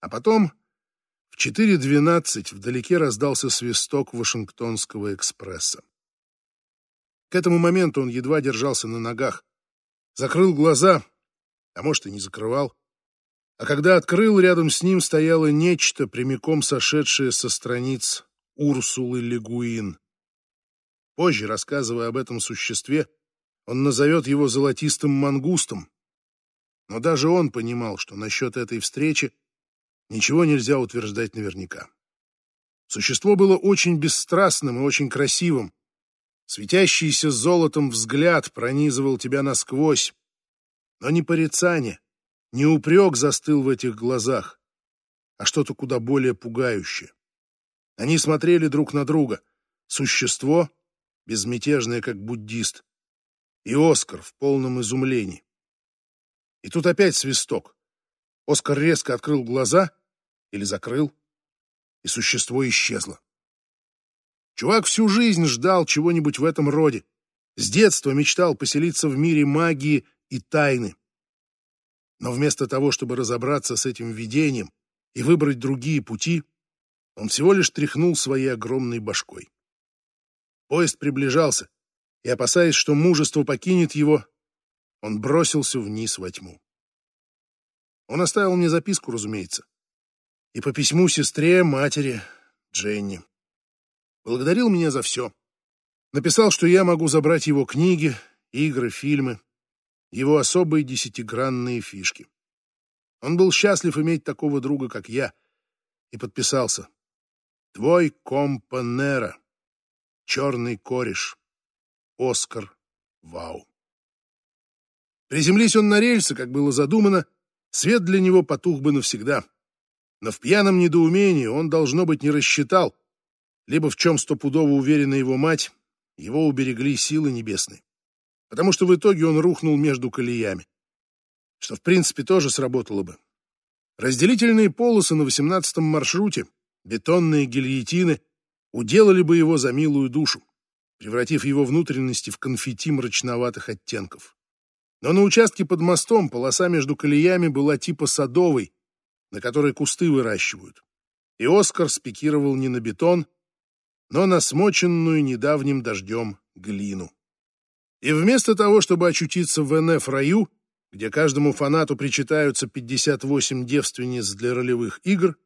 а потом в 4.12 вдалеке раздался свисток Вашингтонского экспресса. К этому моменту он едва держался на ногах, закрыл глаза, а может и не закрывал. А когда открыл, рядом с ним стояло нечто, прямиком сошедшее со страниц Урсулы Легуин. Позже, рассказывая об этом существе, он назовет его золотистым мангустом. Но даже он понимал, что насчет этой встречи Ничего нельзя утверждать наверняка. Существо было очень бесстрастным и очень красивым. Светящийся золотом взгляд пронизывал тебя насквозь. Но не порицание, не упрек застыл в этих глазах, а что-то куда более пугающее. Они смотрели друг на друга. Существо, безмятежное, как буддист, и Оскар в полном изумлении. И тут опять свисток. Оскар резко открыл глаза или закрыл и существо исчезло. Чувак всю жизнь ждал чего-нибудь в этом роде. С детства мечтал поселиться в мире магии и тайны. Но вместо того, чтобы разобраться с этим видением и выбрать другие пути, он всего лишь тряхнул своей огромной башкой. Поезд приближался, и, опасаясь, что мужество покинет его, он бросился вниз во тьму. Он оставил мне записку, разумеется и по письму сестре, матери, Дженни. Благодарил меня за все. Написал, что я могу забрать его книги, игры, фильмы, его особые десятигранные фишки. Он был счастлив иметь такого друга, как я, и подписался. Твой компанера, черный кореш, Оскар Вау. Приземлись он на рельсы, как было задумано, свет для него потух бы навсегда. Но в пьяном недоумении он, должно быть, не рассчитал, либо в чем стопудово уверена его мать, его уберегли силы небесные. Потому что в итоге он рухнул между колеями. Что, в принципе, тоже сработало бы. Разделительные полосы на 18-м маршруте, бетонные гильотины, уделали бы его за милую душу, превратив его внутренности в конфетти мрачноватых оттенков. Но на участке под мостом полоса между колеями была типа садовой, на которой кусты выращивают. И Оскар спикировал не на бетон, но на смоченную недавним дождем глину. И вместо того, чтобы очутиться в НФ-раю, где каждому фанату причитаются 58 девственниц для ролевых игр,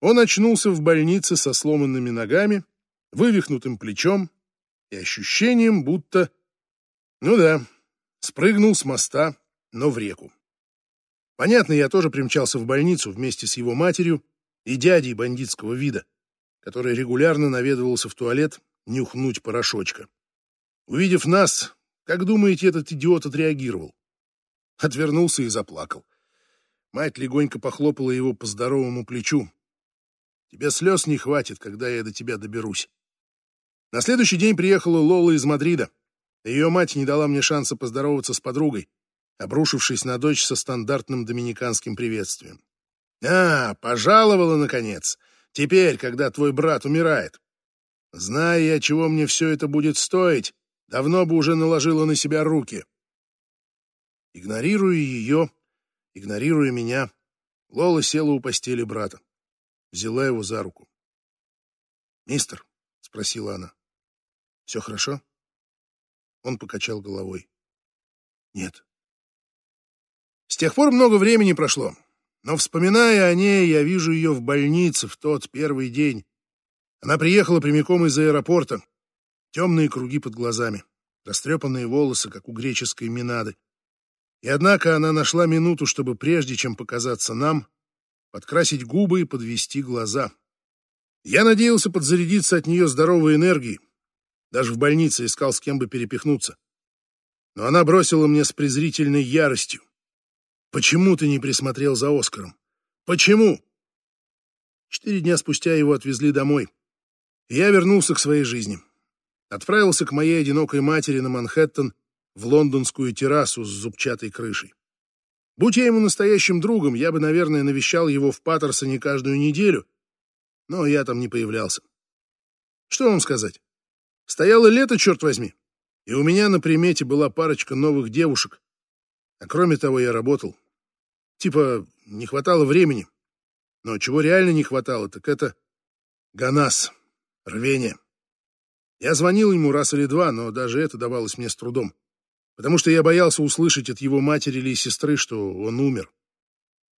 он очнулся в больнице со сломанными ногами, вывихнутым плечом и ощущением, будто, ну да, спрыгнул с моста, но в реку. Понятно, я тоже примчался в больницу вместе с его матерью и дядей бандитского вида, который регулярно наведывался в туалет нюхнуть порошочка. Увидев нас, как думаете, этот идиот отреагировал? Отвернулся и заплакал. Мать легонько похлопала его по здоровому плечу. Тебе слез не хватит, когда я до тебя доберусь. На следующий день приехала Лола из Мадрида. Ее мать не дала мне шанса поздороваться с подругой обрушившись на дочь со стандартным доминиканским приветствием. «А, пожаловала, наконец! Теперь, когда твой брат умирает. Зная я, чего мне все это будет стоить, давно бы уже наложила на себя руки». Игнорируя ее, игнорируя меня, Лола села у постели брата, взяла его за руку. «Мистер», — спросила она, — «все хорошо?» Он покачал головой. «Нет». С тех пор много времени прошло, но, вспоминая о ней, я вижу ее в больнице в тот первый день. Она приехала прямиком из аэропорта. Темные круги под глазами, растрепанные волосы, как у греческой минады. И однако она нашла минуту, чтобы прежде чем показаться нам, подкрасить губы и подвести глаза. Я надеялся подзарядиться от нее здоровой энергией. Даже в больнице искал с кем бы перепихнуться. Но она бросила мне с презрительной яростью. Почему ты не присмотрел за Оскаром? Почему? Четыре дня спустя его отвезли домой. Я вернулся к своей жизни. Отправился к моей одинокой матери на Манхэттен в лондонскую террасу с зубчатой крышей. Будь я ему настоящим другом, я бы, наверное, навещал его в Паттерсоне каждую неделю, но я там не появлялся. Что вам сказать? Стояло лето, черт возьми, и у меня на примете была парочка новых девушек, а кроме того, я работал. Типа, не хватало времени. Но чего реально не хватало, так это ганас, рвение. Я звонил ему раз или два, но даже это давалось мне с трудом, потому что я боялся услышать от его матери или сестры, что он умер.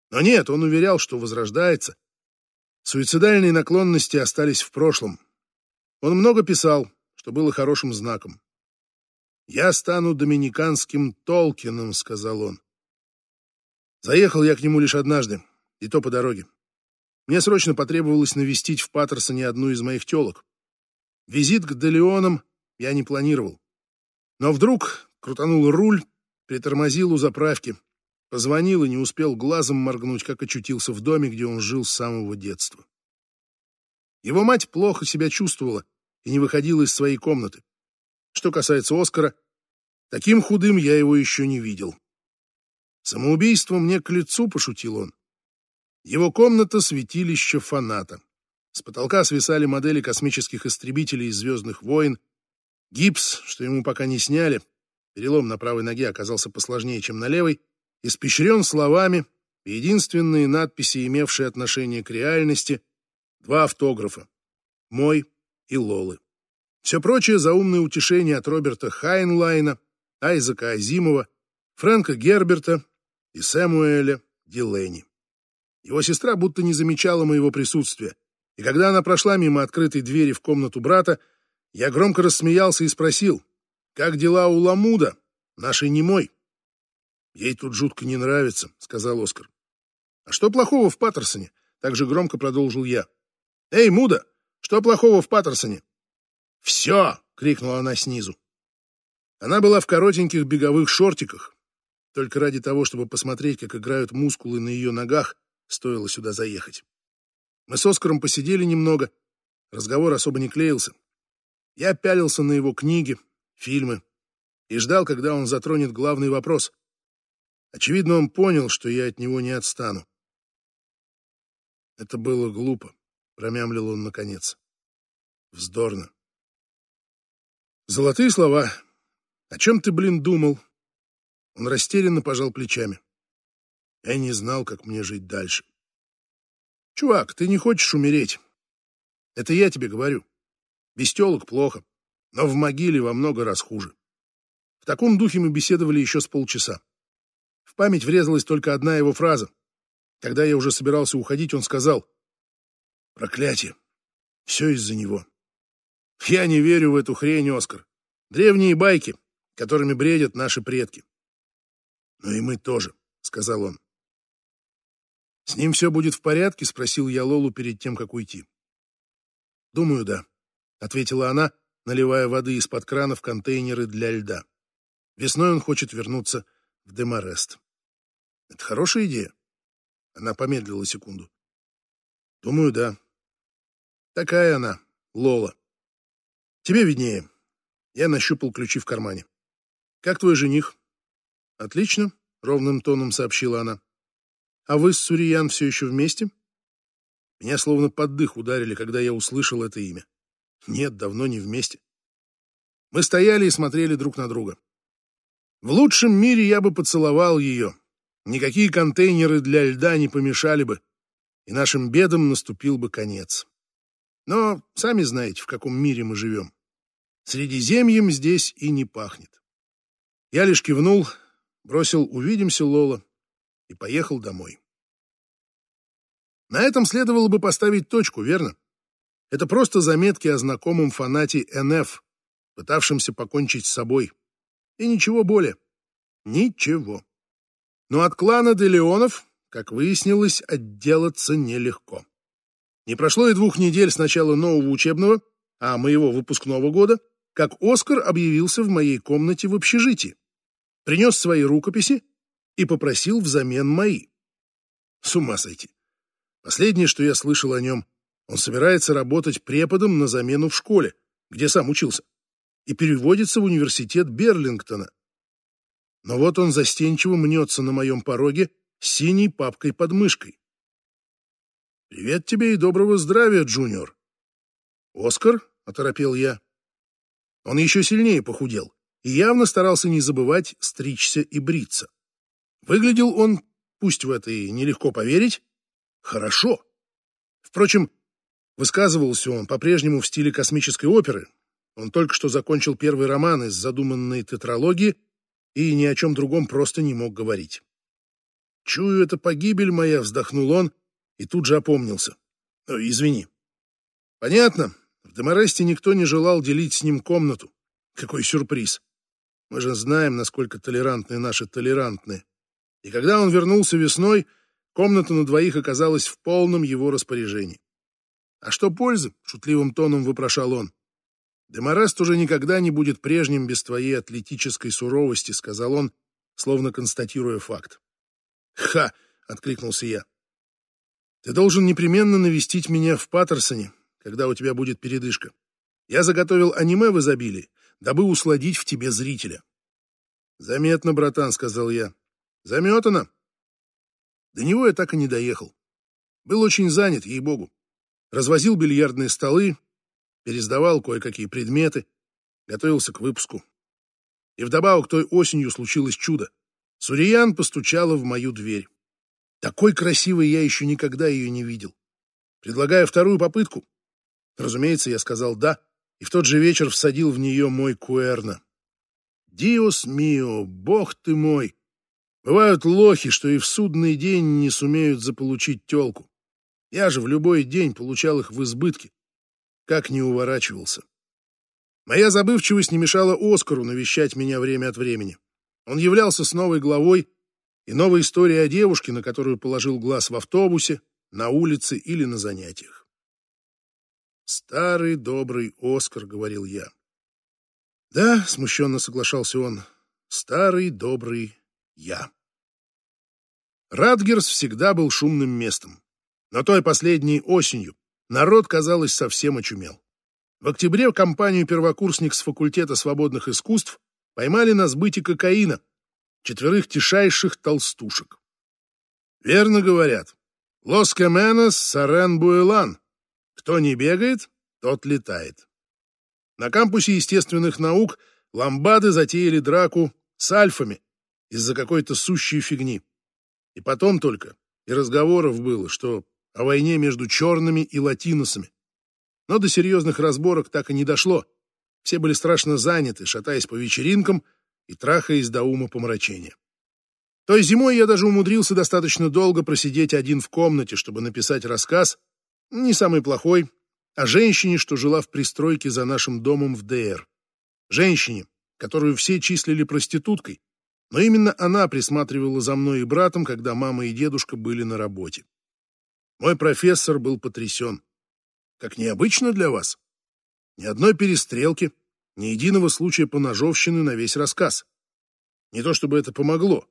Но нет, он уверял, что возрождается. Суицидальные наклонности остались в прошлом. Он много писал, что было хорошим знаком. «Я стану доминиканским Толкином», — сказал он. Заехал я к нему лишь однажды, и то по дороге. Мне срочно потребовалось навестить в Паттерсоне одну из моих телок. Визит к Делеонам я не планировал. Но вдруг крутанул руль, притормозил у заправки, позвонил и не успел глазом моргнуть, как очутился в доме, где он жил с самого детства. Его мать плохо себя чувствовала и не выходила из своей комнаты. Что касается Оскара, таким худым я его еще не видел. Самоубийство мне к лицу, пошутил он. Его комната — святилище фаната. С потолка свисали модели космических истребителей из «Звездных войн», гипс, что ему пока не сняли, перелом на правой ноге оказался посложнее, чем на левой, испещрен словами, единственные надписи, имевшие отношение к реальности, два автографа — мой и Лолы. Все прочее — заумное утешение от Роберта Хайнлайна, Айзека Азимова, Фрэнка Герберта и Сэмуэля Дилейни. Его сестра будто не замечала моего присутствия, и когда она прошла мимо открытой двери в комнату брата, я громко рассмеялся и спросил, «Как дела у Ламуда, нашей немой?» «Ей тут жутко не нравится», — сказал Оскар. «А что плохого в Паттерсоне?» — также громко продолжил я. «Эй, Муда, что плохого в Паттерсоне?» «Все!» — крикнула она снизу. Она была в коротеньких беговых шортиках. Только ради того, чтобы посмотреть, как играют мускулы на ее ногах, стоило сюда заехать. Мы с Оскаром посидели немного, разговор особо не клеился. Я пялился на его книги, фильмы и ждал, когда он затронет главный вопрос. Очевидно, он понял, что я от него не отстану. Это было глупо, промямлил он наконец. Вздорно. Золотые слова. О чем ты, блин, думал? Он растерянно пожал плечами. Я не знал, как мне жить дальше. Чувак, ты не хочешь умереть. Это я тебе говорю. Без телок плохо, но в могиле во много раз хуже. В таком духе мы беседовали еще с полчаса. В память врезалась только одна его фраза. Когда я уже собирался уходить, он сказал, «Проклятие! Все из-за него. Я не верю в эту хрень, Оскар. Древние байки, которыми бредят наши предки. Но и мы тоже, сказал он. С ним все будет в порядке? спросил я Лолу перед тем, как уйти. Думаю, да, ответила она, наливая воды из-под крана в контейнеры для льда. Весной он хочет вернуться в Демарест. Это хорошая идея. Она помедлила секунду. Думаю, да. Такая она, Лола. Тебе виднее. Я нащупал ключи в кармане. Как твой жених? Отлично, ровным тоном сообщила она. А вы с Суриян все еще вместе? Меня словно под дых ударили, когда я услышал это имя. Нет, давно не вместе. Мы стояли и смотрели друг на друга. В лучшем мире я бы поцеловал ее. Никакие контейнеры для льда не помешали бы, и нашим бедам наступил бы конец. Но сами знаете, в каком мире мы живем. Средиземьем здесь и не пахнет. Я лишь кивнул, бросил «Увидимся, Лола» и поехал домой. На этом следовало бы поставить точку, верно? Это просто заметки о знакомом фанате НФ, пытавшемся покончить с собой. И ничего более. Ничего. Но от клана Делеонов, как выяснилось, отделаться нелегко. Не прошло и двух недель с начала нового учебного, а моего выпускного года, как Оскар объявился в моей комнате в общежитии, принес свои рукописи и попросил взамен мои. С ума сойти. Последнее, что я слышал о нем, он собирается работать преподом на замену в школе, где сам учился, и переводится в университет Берлингтона. Но вот он застенчиво мнется на моем пороге с синей папкой под мышкой. «Привет тебе и доброго здравия, Джуниор!» «Оскар?» — оторопел я. Он еще сильнее похудел и явно старался не забывать стричься и бриться. Выглядел он, пусть в это и нелегко поверить, хорошо. Впрочем, высказывался он по-прежнему в стиле космической оперы. Он только что закончил первый роман из задуманной тетралогии и ни о чем другом просто не мог говорить. «Чую, это погибель моя», — вздохнул он и тут же опомнился. «Ой, извини». «Понятно. В Деморесте никто не желал делить с ним комнату. Какой сюрприз. Мы же знаем, насколько толерантны наши толерантные. И когда он вернулся весной, Комната на двоих оказалась в полном его распоряжении. «А что пользы?» — шутливым тоном вопрошал он. «Демарест уже никогда не будет прежним без твоей атлетической суровости», — сказал он, словно констатируя факт. «Ха!» — откликнулся я. «Ты должен непременно навестить меня в Паттерсоне, когда у тебя будет передышка. Я заготовил аниме в изобилии, дабы усладить в тебе зрителя». «Заметно, братан», — сказал я. «Заметано». До него я так и не доехал. Был очень занят, ей-богу. Развозил бильярдные столы, пересдавал кое-какие предметы, готовился к выпуску. И вдобавок той осенью случилось чудо. Суриян постучала в мою дверь. Такой красивой я еще никогда ее не видел. Предлагая вторую попытку. Разумеется, я сказал «да», и в тот же вечер всадил в нее мой куэрна. «Диос мио, бог ты мой!» Бывают лохи, что и в судный день не сумеют заполучить телку. Я же в любой день получал их в избытке. Как не уворачивался. Моя забывчивость не мешала Оскару навещать меня время от времени. Он являлся с новой главой и новой историей о девушке, на которую положил глаз в автобусе, на улице или на занятиях. «Старый добрый Оскар», — говорил я. «Да», — смущенно соглашался он, — «старый добрый я». Радгерс всегда был шумным местом. Но той последней осенью народ, казалось, совсем очумел. В октябре компанию «Первокурсник» с факультета свободных искусств поймали на сбыте кокаина, четверых тишайших толстушек. Верно говорят. Лос Каменос, Сарен Буэлан. Кто не бегает, тот летает. На кампусе естественных наук ламбады затеяли драку с альфами из-за какой-то сущей фигни. И потом только и разговоров было, что о войне между черными и латиносами. Но до серьезных разборок так и не дошло. Все были страшно заняты, шатаясь по вечеринкам и трахаясь до ума помрачения. Той зимой я даже умудрился достаточно долго просидеть один в комнате, чтобы написать рассказ, не самый плохой, о женщине, что жила в пристройке за нашим домом в ДР. Женщине, которую все числили проституткой, но именно она присматривала за мной и братом, когда мама и дедушка были на работе. Мой профессор был потрясен. Как необычно для вас. Ни одной перестрелки, ни единого случая поножовщины на весь рассказ. Не то чтобы это помогло.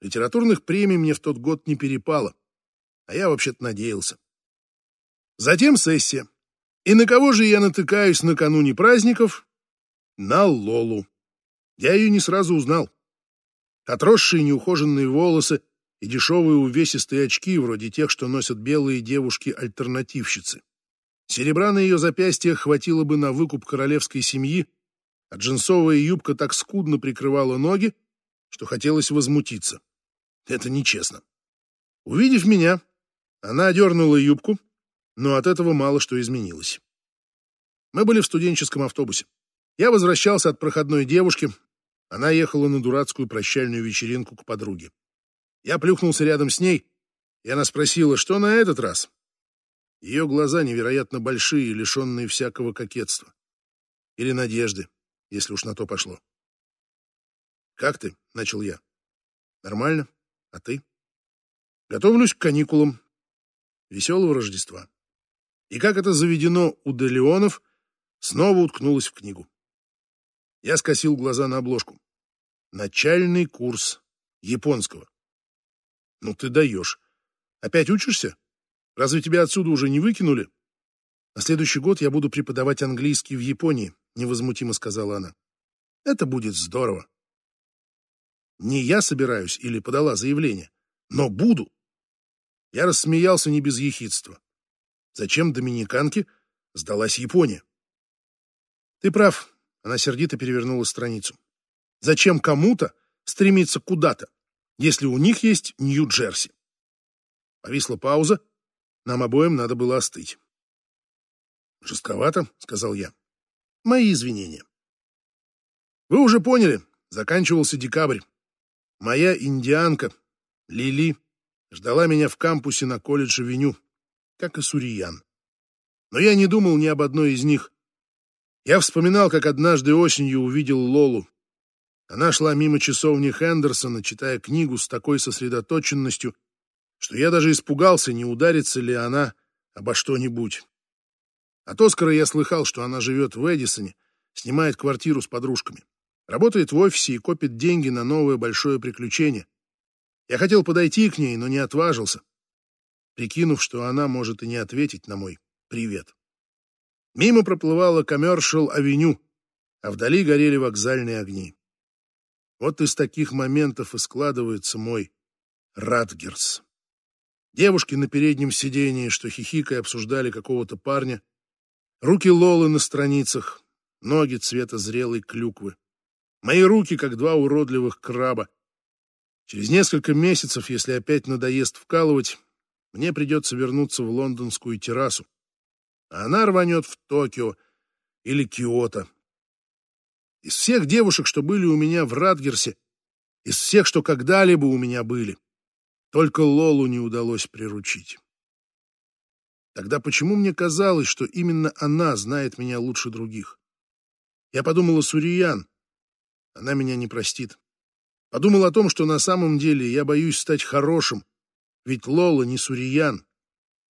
Литературных премий мне в тот год не перепало. А я вообще-то надеялся. Затем сессия. И на кого же я натыкаюсь накануне праздников? На Лолу. Я ее не сразу узнал. Отросшие неухоженные волосы и дешевые увесистые очки, вроде тех, что носят белые девушки-альтернативщицы. Серебра на ее запястьях хватило бы на выкуп королевской семьи, а джинсовая юбка так скудно прикрывала ноги, что хотелось возмутиться. Это нечестно. Увидев меня, она одернула юбку, но от этого мало что изменилось. Мы были в студенческом автобусе. Я возвращался от проходной девушки, она ехала на дурацкую прощальную вечеринку к подруге. Я плюхнулся рядом с ней, и она спросила, что на этот раз. Ее глаза невероятно большие лишенные всякого кокетства. Или надежды, если уж на то пошло. «Как ты?» — начал я. «Нормально. А ты?» «Готовлюсь к каникулам. Веселого Рождества». И как это заведено у Делеонов, снова уткнулась в книгу. Я скосил глаза на обложку. Начальный курс японского. Ну ты даешь. Опять учишься? Разве тебя отсюда уже не выкинули? На следующий год я буду преподавать английский в Японии, невозмутимо сказала она. Это будет здорово. Не я собираюсь или подала заявление, но буду. Я рассмеялся не без ехидства. Зачем доминиканке сдалась Япония? Ты прав, она сердито перевернула страницу. Зачем кому-то стремиться куда-то, если у них есть Нью-Джерси? Повисла пауза. Нам обоим надо было остыть. «Жестковато», — сказал я. «Мои извинения». «Вы уже поняли, заканчивался декабрь. Моя индианка, Лили, ждала меня в кампусе на колледж-авеню, как и Суриян. Но я не думал ни об одной из них. Я вспоминал, как однажды осенью увидел Лолу. Она шла мимо часовни Хендерсона, читая книгу с такой сосредоточенностью, что я даже испугался, не ударится ли она обо что-нибудь. От Оскара я слыхал, что она живет в Эдисоне, снимает квартиру с подружками, работает в офисе и копит деньги на новое большое приключение. Я хотел подойти к ней, но не отважился, прикинув, что она может и не ответить на мой «привет». Мимо проплывала Коммершал-авеню, а вдали горели вокзальные огни. Вот из таких моментов и складывается мой Радгерс. Девушки на переднем сидении, что хихикой обсуждали какого-то парня, руки Лолы на страницах, ноги цвета зрелой клюквы. Мои руки, как два уродливых краба. Через несколько месяцев, если опять надоест вкалывать, мне придется вернуться в лондонскую террасу, а она рванет в Токио или Киото. Из всех девушек, что были у меня в Радгерсе, из всех, что когда-либо у меня были, только Лолу не удалось приручить. Тогда почему мне казалось, что именно она знает меня лучше других? Я подумала Суриян. Она меня не простит. Подумал о том, что на самом деле я боюсь стать хорошим, ведь Лола не Суриян.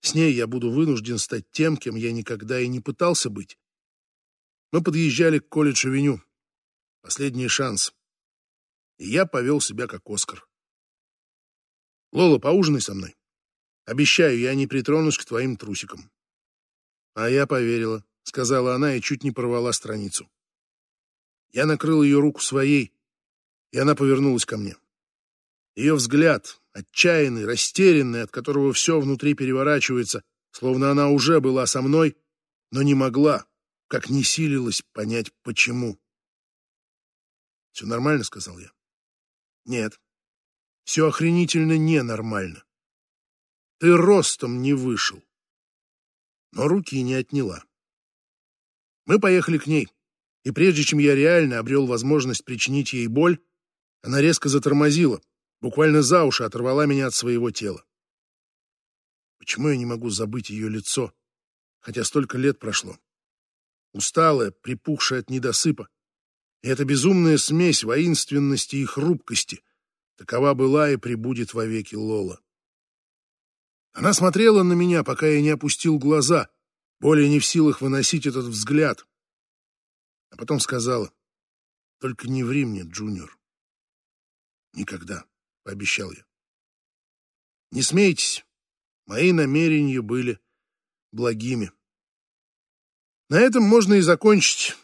С ней я буду вынужден стать тем, кем я никогда и не пытался быть. Мы подъезжали к колледж-авеню. Последний шанс. И я повел себя как Оскар. Лола, поужинай со мной. Обещаю, я не притронусь к твоим трусикам. А я поверила, сказала она и чуть не порвала страницу. Я накрыл ее руку своей, и она повернулась ко мне. Ее взгляд, отчаянный, растерянный, от которого все внутри переворачивается, словно она уже была со мной, но не могла, как не силилась понять, почему. «Все нормально?» — сказал я. «Нет, все охренительно ненормально. Ты ростом не вышел. Но руки не отняла. Мы поехали к ней, и прежде чем я реально обрел возможность причинить ей боль, она резко затормозила, буквально за уши оторвала меня от своего тела. Почему я не могу забыть ее лицо, хотя столько лет прошло? Усталая, припухшая от недосыпа. И эта безумная смесь воинственности и хрупкости, Такова была и прибудет вовеки Лола. Она смотрела на меня, пока я не опустил глаза, более не в силах выносить этот взгляд. А потом сказала, «Только не ври мне, Джуниор». «Никогда», — пообещал я. «Не смейтесь, мои намерения были благими». На этом можно и закончить.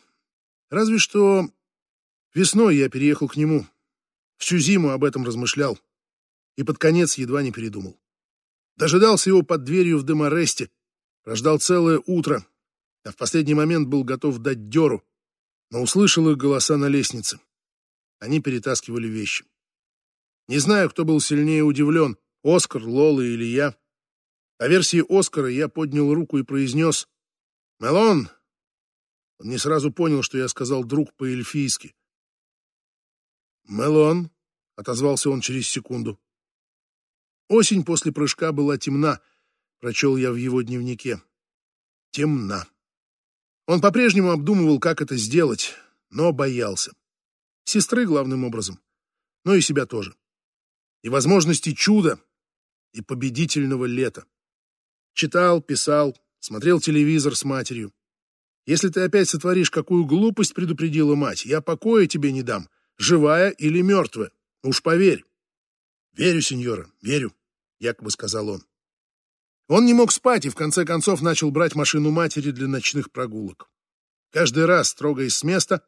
Разве что весной я переехал к нему. Всю зиму об этом размышлял и под конец едва не передумал. Дожидался его под дверью в Деморесте, прождал целое утро, а в последний момент был готов дать дёру, но услышал их голоса на лестнице. Они перетаскивали вещи. Не знаю, кто был сильнее удивлен, Оскар, Лола или я. По версии Оскара я поднял руку и произнес «Мелон!». Он не сразу понял, что я сказал «друг» по-эльфийски. «Мелон», — отозвался он через секунду. Осень после прыжка была темна, прочел я в его дневнике. Темна. Он по-прежнему обдумывал, как это сделать, но боялся. Сестры главным образом, но и себя тоже. И возможности чуда, и победительного лета. Читал, писал, смотрел телевизор с матерью. Если ты опять сотворишь какую глупость, предупредила мать, я покоя тебе не дам живая или мертвая. Уж поверь. Верю, сеньора, верю, якобы сказал он. Он не мог спать и в конце концов начал брать машину матери для ночных прогулок. Каждый раз, трогаясь с места,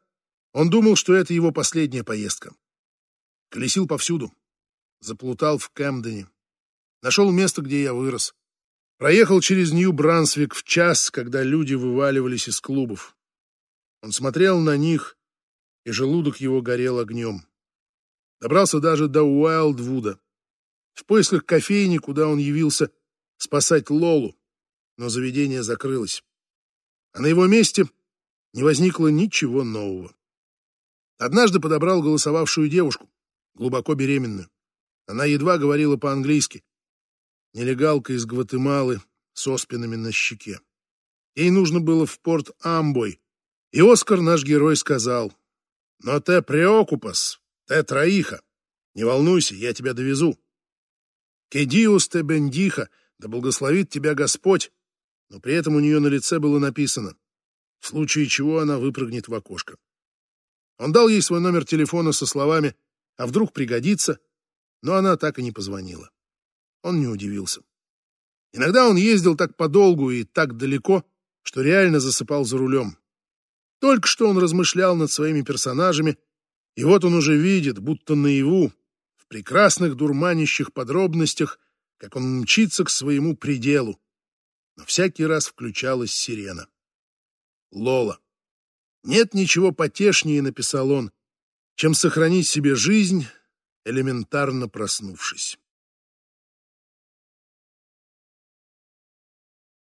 он думал, что это его последняя поездка. Колесил повсюду. Заплутал в Кэмдене. Нашел место, где я вырос. Проехал через Нью-Брансвик в час, когда люди вываливались из клубов. Он смотрел на них, и желудок его горел огнем. Добрался даже до Уайлдвуда, в поисках кофейни, куда он явился спасать Лолу, но заведение закрылось. А на его месте не возникло ничего нового. Однажды подобрал голосовавшую девушку, глубоко беременную. Она едва говорила по-английски. Нелегалка из Гватемалы с оспинами на щеке. Ей нужно было в порт Амбой. И Оскар, наш герой, сказал, но те преокупас, те троиха. Не волнуйся, я тебя довезу. «Кедиус те бендиха», да благословит тебя Господь, но при этом у нее на лице было написано, в случае чего она выпрыгнет в окошко. Он дал ей свой номер телефона со словами «А вдруг пригодится?», но она так и не позвонила. Он не удивился. Иногда он ездил так подолгу и так далеко, что реально засыпал за рулем. Только что он размышлял над своими персонажами, и вот он уже видит, будто наяву, в прекрасных дурманящих подробностях, как он мчится к своему пределу. Но всякий раз включалась сирена. Лола. Нет ничего потешнее, написал он, чем сохранить себе жизнь, элементарно проснувшись.